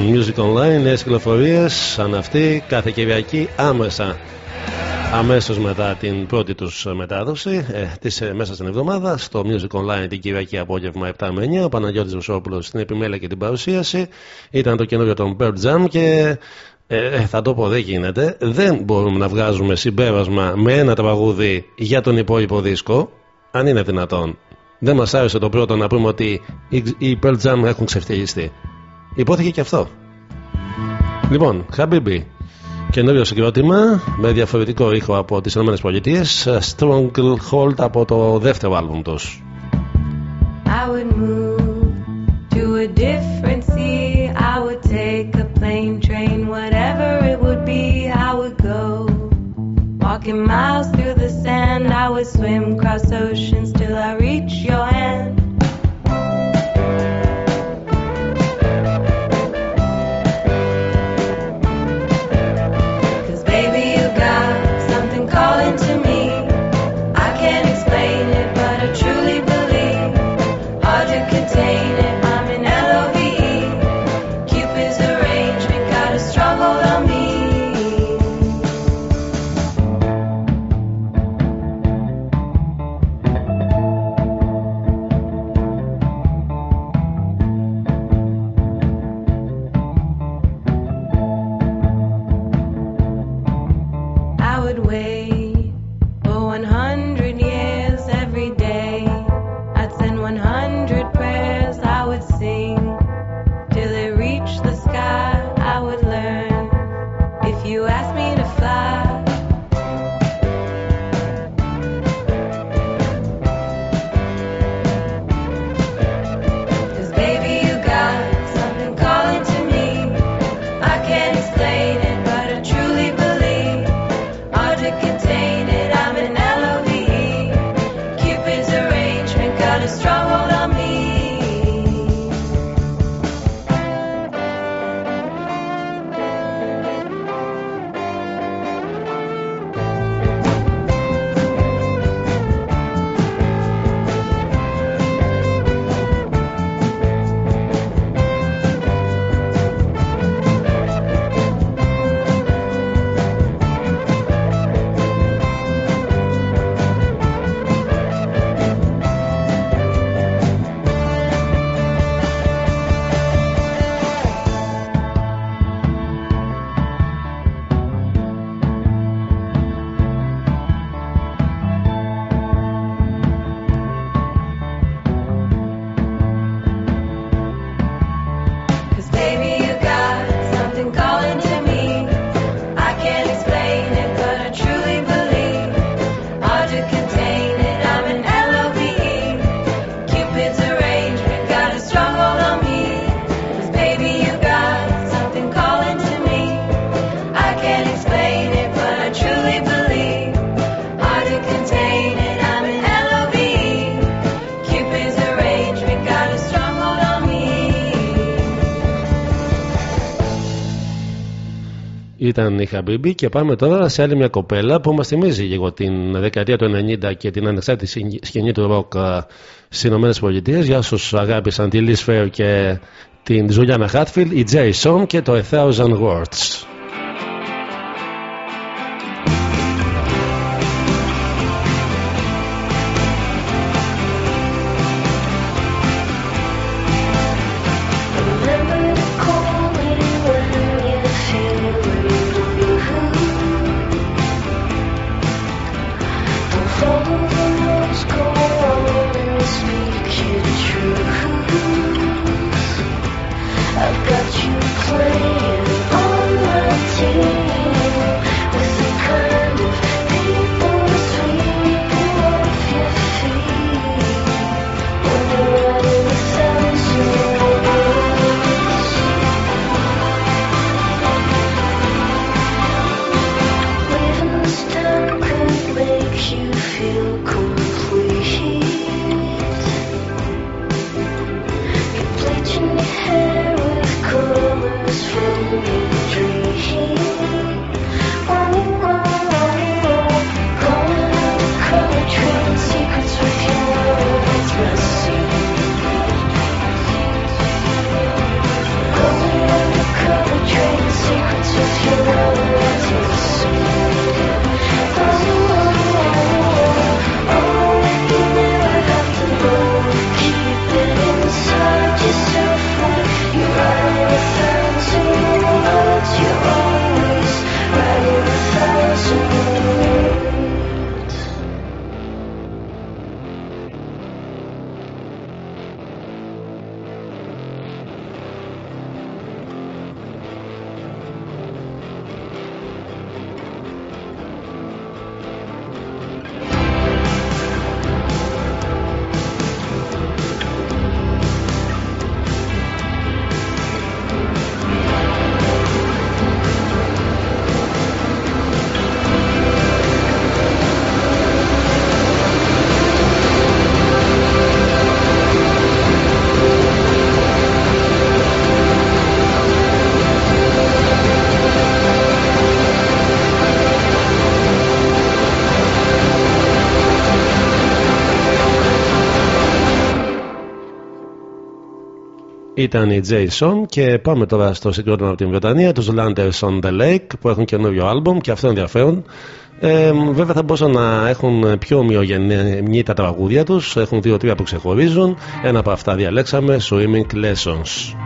Music Online, νέες κυκλοφορίες σαν αυτή κάθε Κυριακή άμεσα. Αμέσως μετά την πρώτη τους μετάδοση ε, της, ε, μέσα στην εβδομάδα στο Music Online την Κυριακή απόγευμα 7 με 9 ο Παναγιώτης Βουσόπουλος στην επιμέλεια και την παρουσίαση. Ήταν το καινούριο των Pearl Jam και ε, ε, θα το πω δεν γίνεται. Δεν μπορούμε να βγάζουμε συμπέρασμα με ένα τραγούδι για τον υπόλοιπο δίσκο αν είναι δυνατόν. Δεν μας άρεσε το πρώτο να πούμε ότι οι, οι Pearl Jam έχουν ξεφτυλιστεί υπόθηκε και αυτό λοιπόν Χαμπίμπι Καινούριο συγκρότημα με διαφορετικό ήχο από τις ΗΠΑ Stronghold από το δεύτερο άλμπουμ τους I would move to a different sea. I would take a plane, train, whatever it would be. I would go walking miles through the sand. I would swim across oceans till I reach your hand. Χαμπίμπη και πάμε τώρα σε άλλη μια κοπέλα που μας θυμίζει λίγο την δεκαετία του 90 και την ανεξάρτητη σκηνή του ροκ στις ΗΠΑ. Για όσου αγάπησαν τη Liz Fair και την Ζουλιάνα Χάτφιλ, η Jason και το A Thousand Words. Ήταν η Jason και πάμε τώρα στο συγκρότημα από την Βρετανία, τους Landers on the Lake που έχουν καινούριο άλμπομ και αυτό ενδιαφέρον. Ε, βέβαια θα μπορούσαν να έχουν πιο ομοιογενή τα τραγούδια τους, έχουν δύο-τρία που ξεχωρίζουν. Ένα από αυτά διαλέξαμε, Swimming Lessons.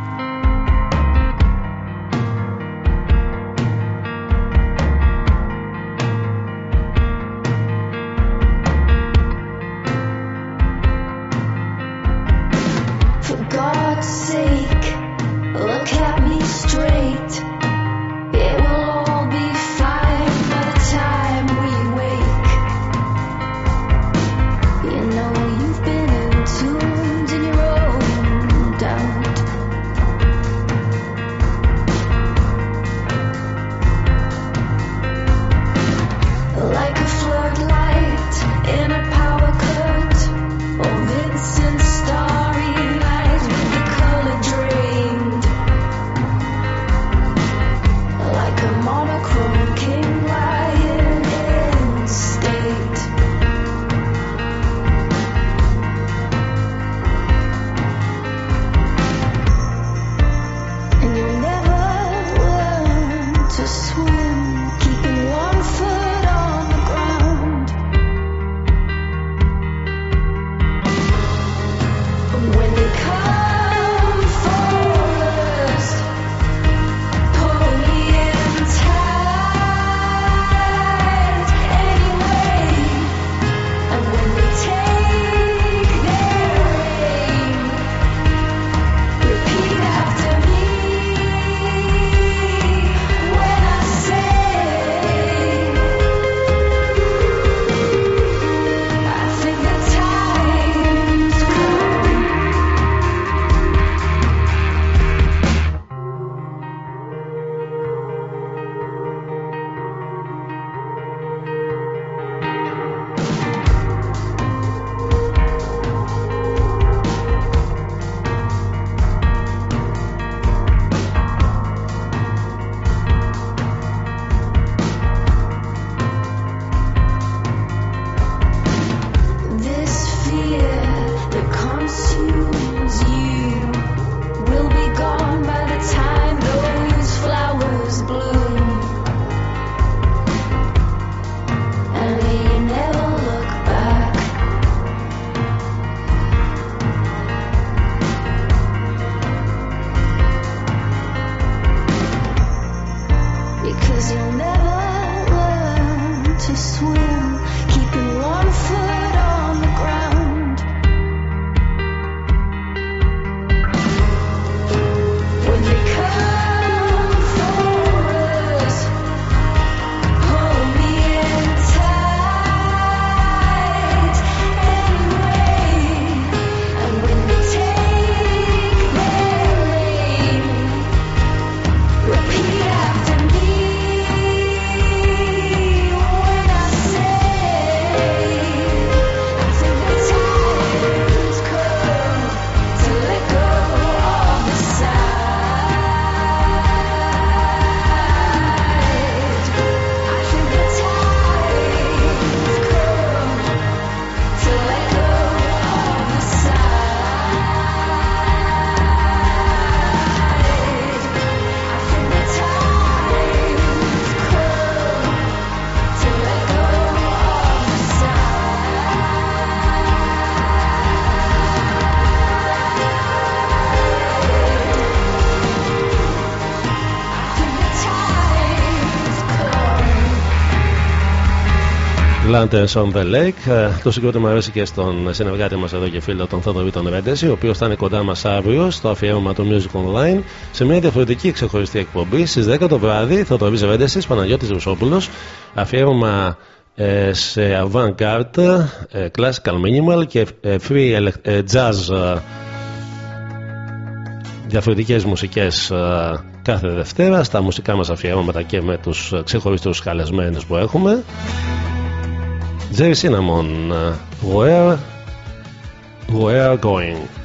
Lanterns on the Lake. Ε, Το συγκρότημα αρέσει και στον συνεργάτη μας εδώ και φίλο, τον Θοδωρή τον Ρέντεση, ο οποίος θα είναι κοντά μας αύριο στο αφιέρωμα του Music Online σε μια διαφορετική ξεχωριστή εκπομπή στις 10 το βράδυ. Θοδωρής Ρέντεσης, Παναγιώτης Ρουσόπουλο. Αφιέρωμα ε, σε avant-garde, ε, classical minimal και ε, free elec- ε, jazz ε, διαφορετικές μουσικές ε, κάθε Δευτέρα στα μουσικά μας αφιερώματα και με τους ε, ξεχωριστούς καλεσμένους που έχουμε Jerry Cinnamon ε, Where Where Going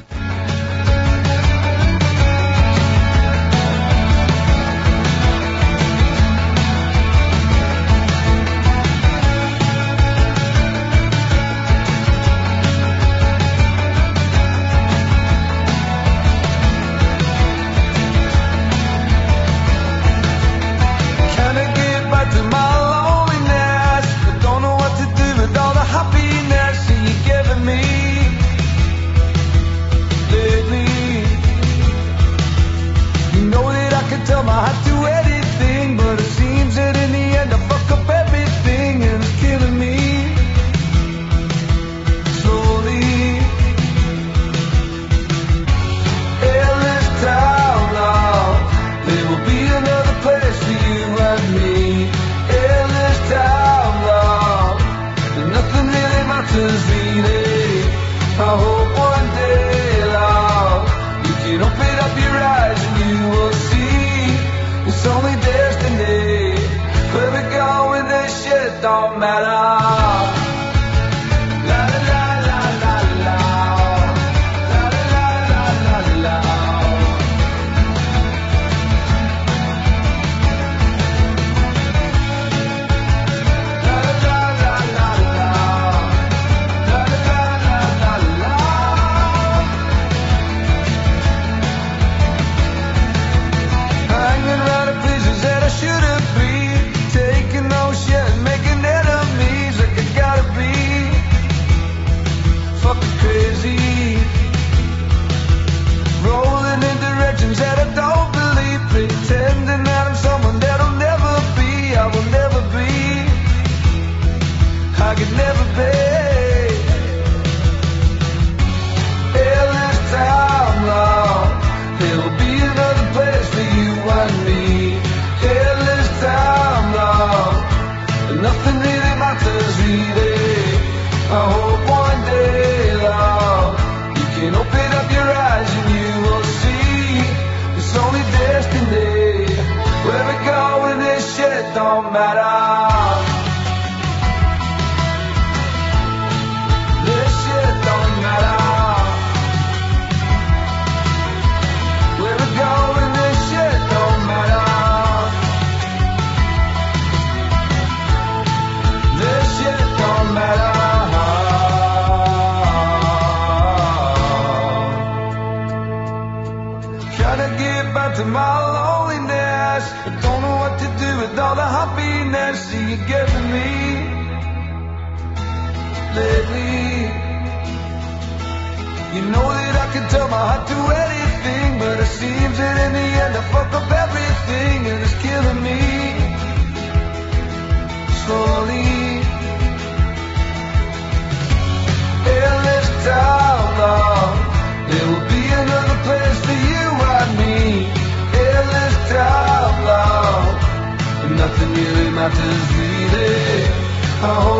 not defeated. I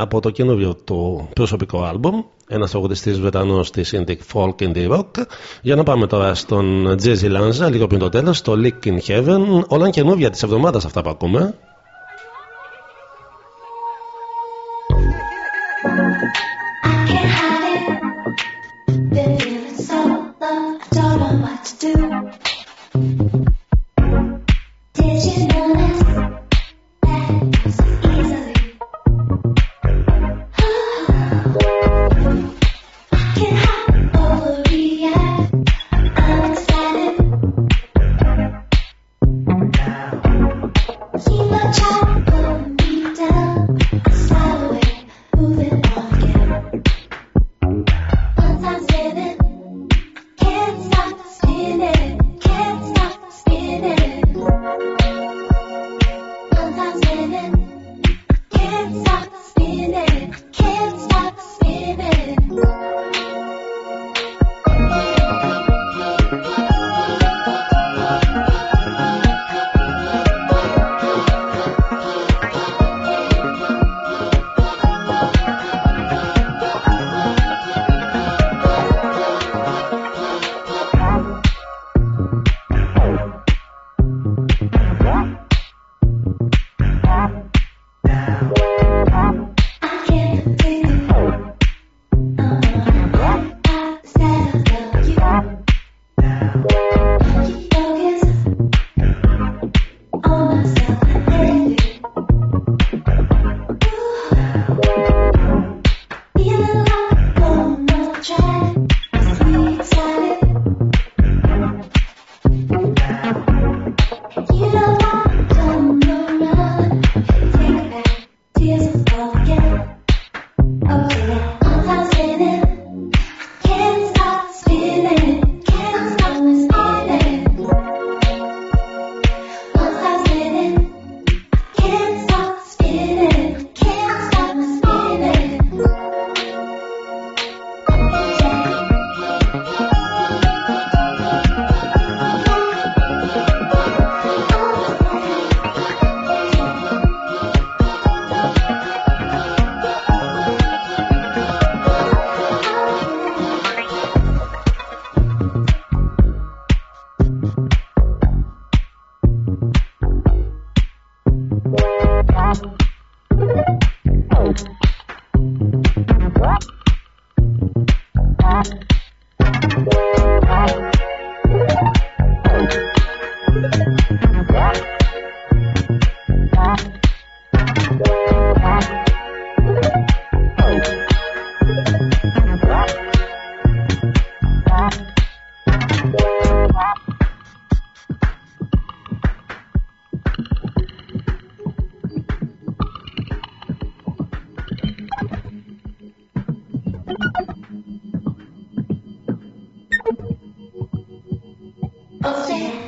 από το καινούριο του προσωπικό άλμπομ ένας τραγουδιστής Βρετανός της Indic Folk Indie Rock για να πάμε τώρα στον Jazzy Lanza λίγο πριν το τέλος στο Lickin Heaven όλα καινούργια της εβδομάδας αυτά που ακούμε Λοιπόν,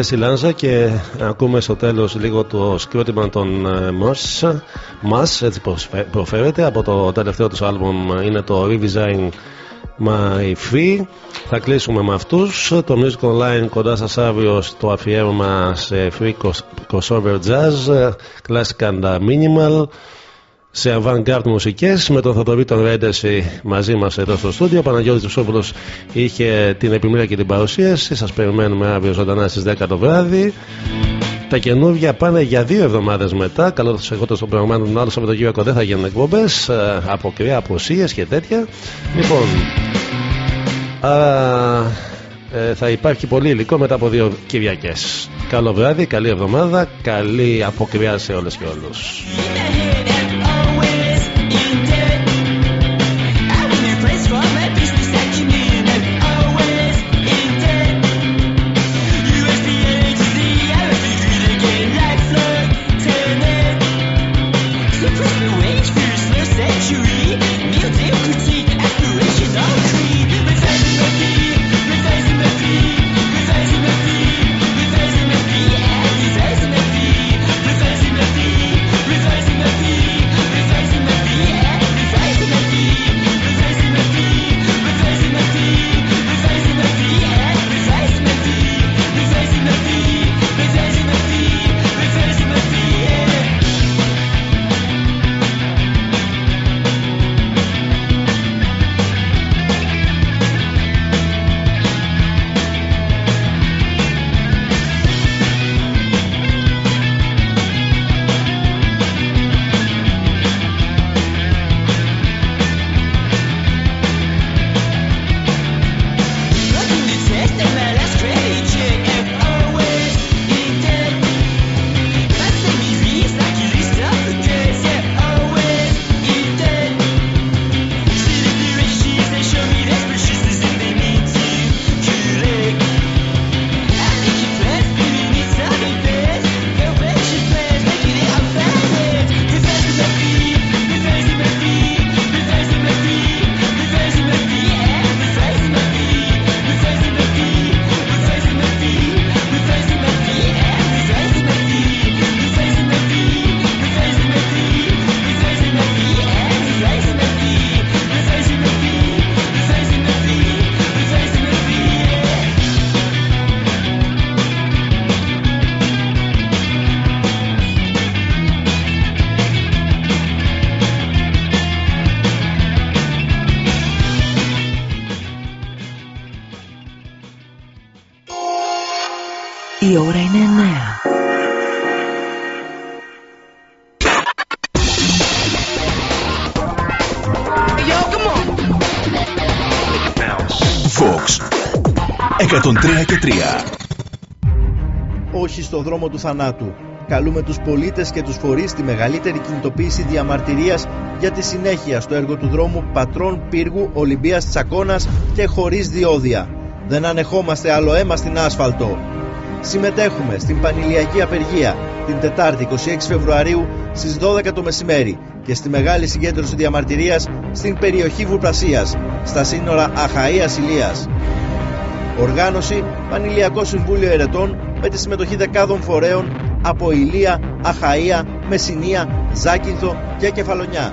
Τζέσι Λάνζα και ακούμε στο τέλος λίγο το σκρότημα των ε, Μας, Μας έτσι προσφε- προφέρεται. Από το τελευταίο τους άλμπουμ είναι το Redesign My Free. Θα κλείσουμε με αυτούς. Το Music Online κοντά σας αύριο στο αφιέρωμα σε free crossover jazz classic and minimal σε avant-garde μουσικές με τον Θοδωρή τον Ρέντεση μαζί μας εδώ στο στούντιο. Ο Παναγιώτης Τσουσόπουλος είχε την επιμέλεια και την παρουσίαση. Σας περιμένουμε αύριο ζωντανά στις 10 το βράδυ. Τα καινούργια πάνε για δύο εβδομάδες μετά. Καλό θα εγώ στο πρόγραμμα του άλλο Σαββατοκύριακο δεν θα γίνουν εκπομπές. Από κρυά, αποσίες και τέτοια. Λοιπόν, α, ε, θα υπάρχει πολύ υλικό μετά από δύο Κυριακές. Καλό βράδυ, καλή εβδομάδα, καλή αποκριά σε όλες και όλους. Ώρα είναι 9. Fox 103 και 3 όχι στο δρόμο του θανάτου. Καλούμε τους πολίτες και τους φορείς στη μεγαλύτερη κινητοποίηση διαμαρτυρίας για τη συνέχεια στο έργο του δρόμου Πατρών Πύργου Ολυμπίας Τσακώνας και χωρίς διόδια. Δεν ανεχόμαστε άλλο αίμα στην άσφαλτο. Συμμετέχουμε στην Πανηλιακή Απεργία την Τετάρτη 26 Φεβρουαρίου στις 12 το μεσημέρι και στη μεγάλη συγκέντρωση διαμαρτυρίας στην περιοχή Βουπρασίας, στα σύνορα Αχαΐας Ηλίας. Οργάνωση Πανηλιακό Συμβούλιο Ερετών με τη συμμετοχή δεκάδων φορέων από Ηλία, Αχαΐα, Μεσσηνία, Ζάκυνθο και Κεφαλονιά.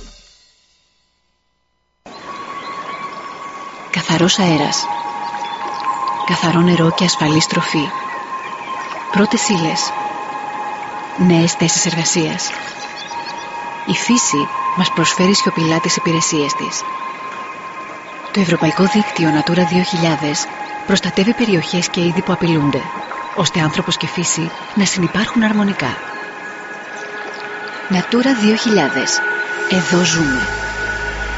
Καθαρός αέρας. Καθαρό νερό και ασφαλής τροφή. Πρώτες ύλες. Νέες θέσεις εργασίας. Η φύση μας προσφέρει σιωπηλά τις υπηρεσίες της. Το Ευρωπαϊκό Δίκτυο Natura 2000 προστατεύει περιοχές και είδη που απειλούνται, ώστε άνθρωπος και φύση να συνυπάρχουν αρμονικά. Natura 2000. Εδώ ζούμε.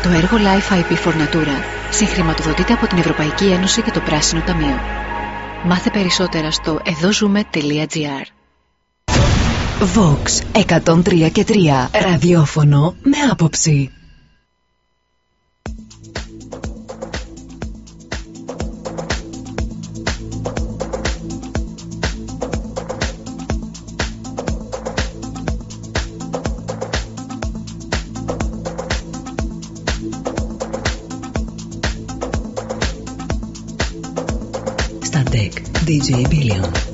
Το έργο Life IP for Natura συγχρηματοδοτείται από την Ευρωπαϊκή Ένωση και το Πράσινο Ταμείο. Μάθε περισσότερα στο εδώζουμε.gr Vox 103 και 3. Ραδιόφωνο με άποψη. Si 岭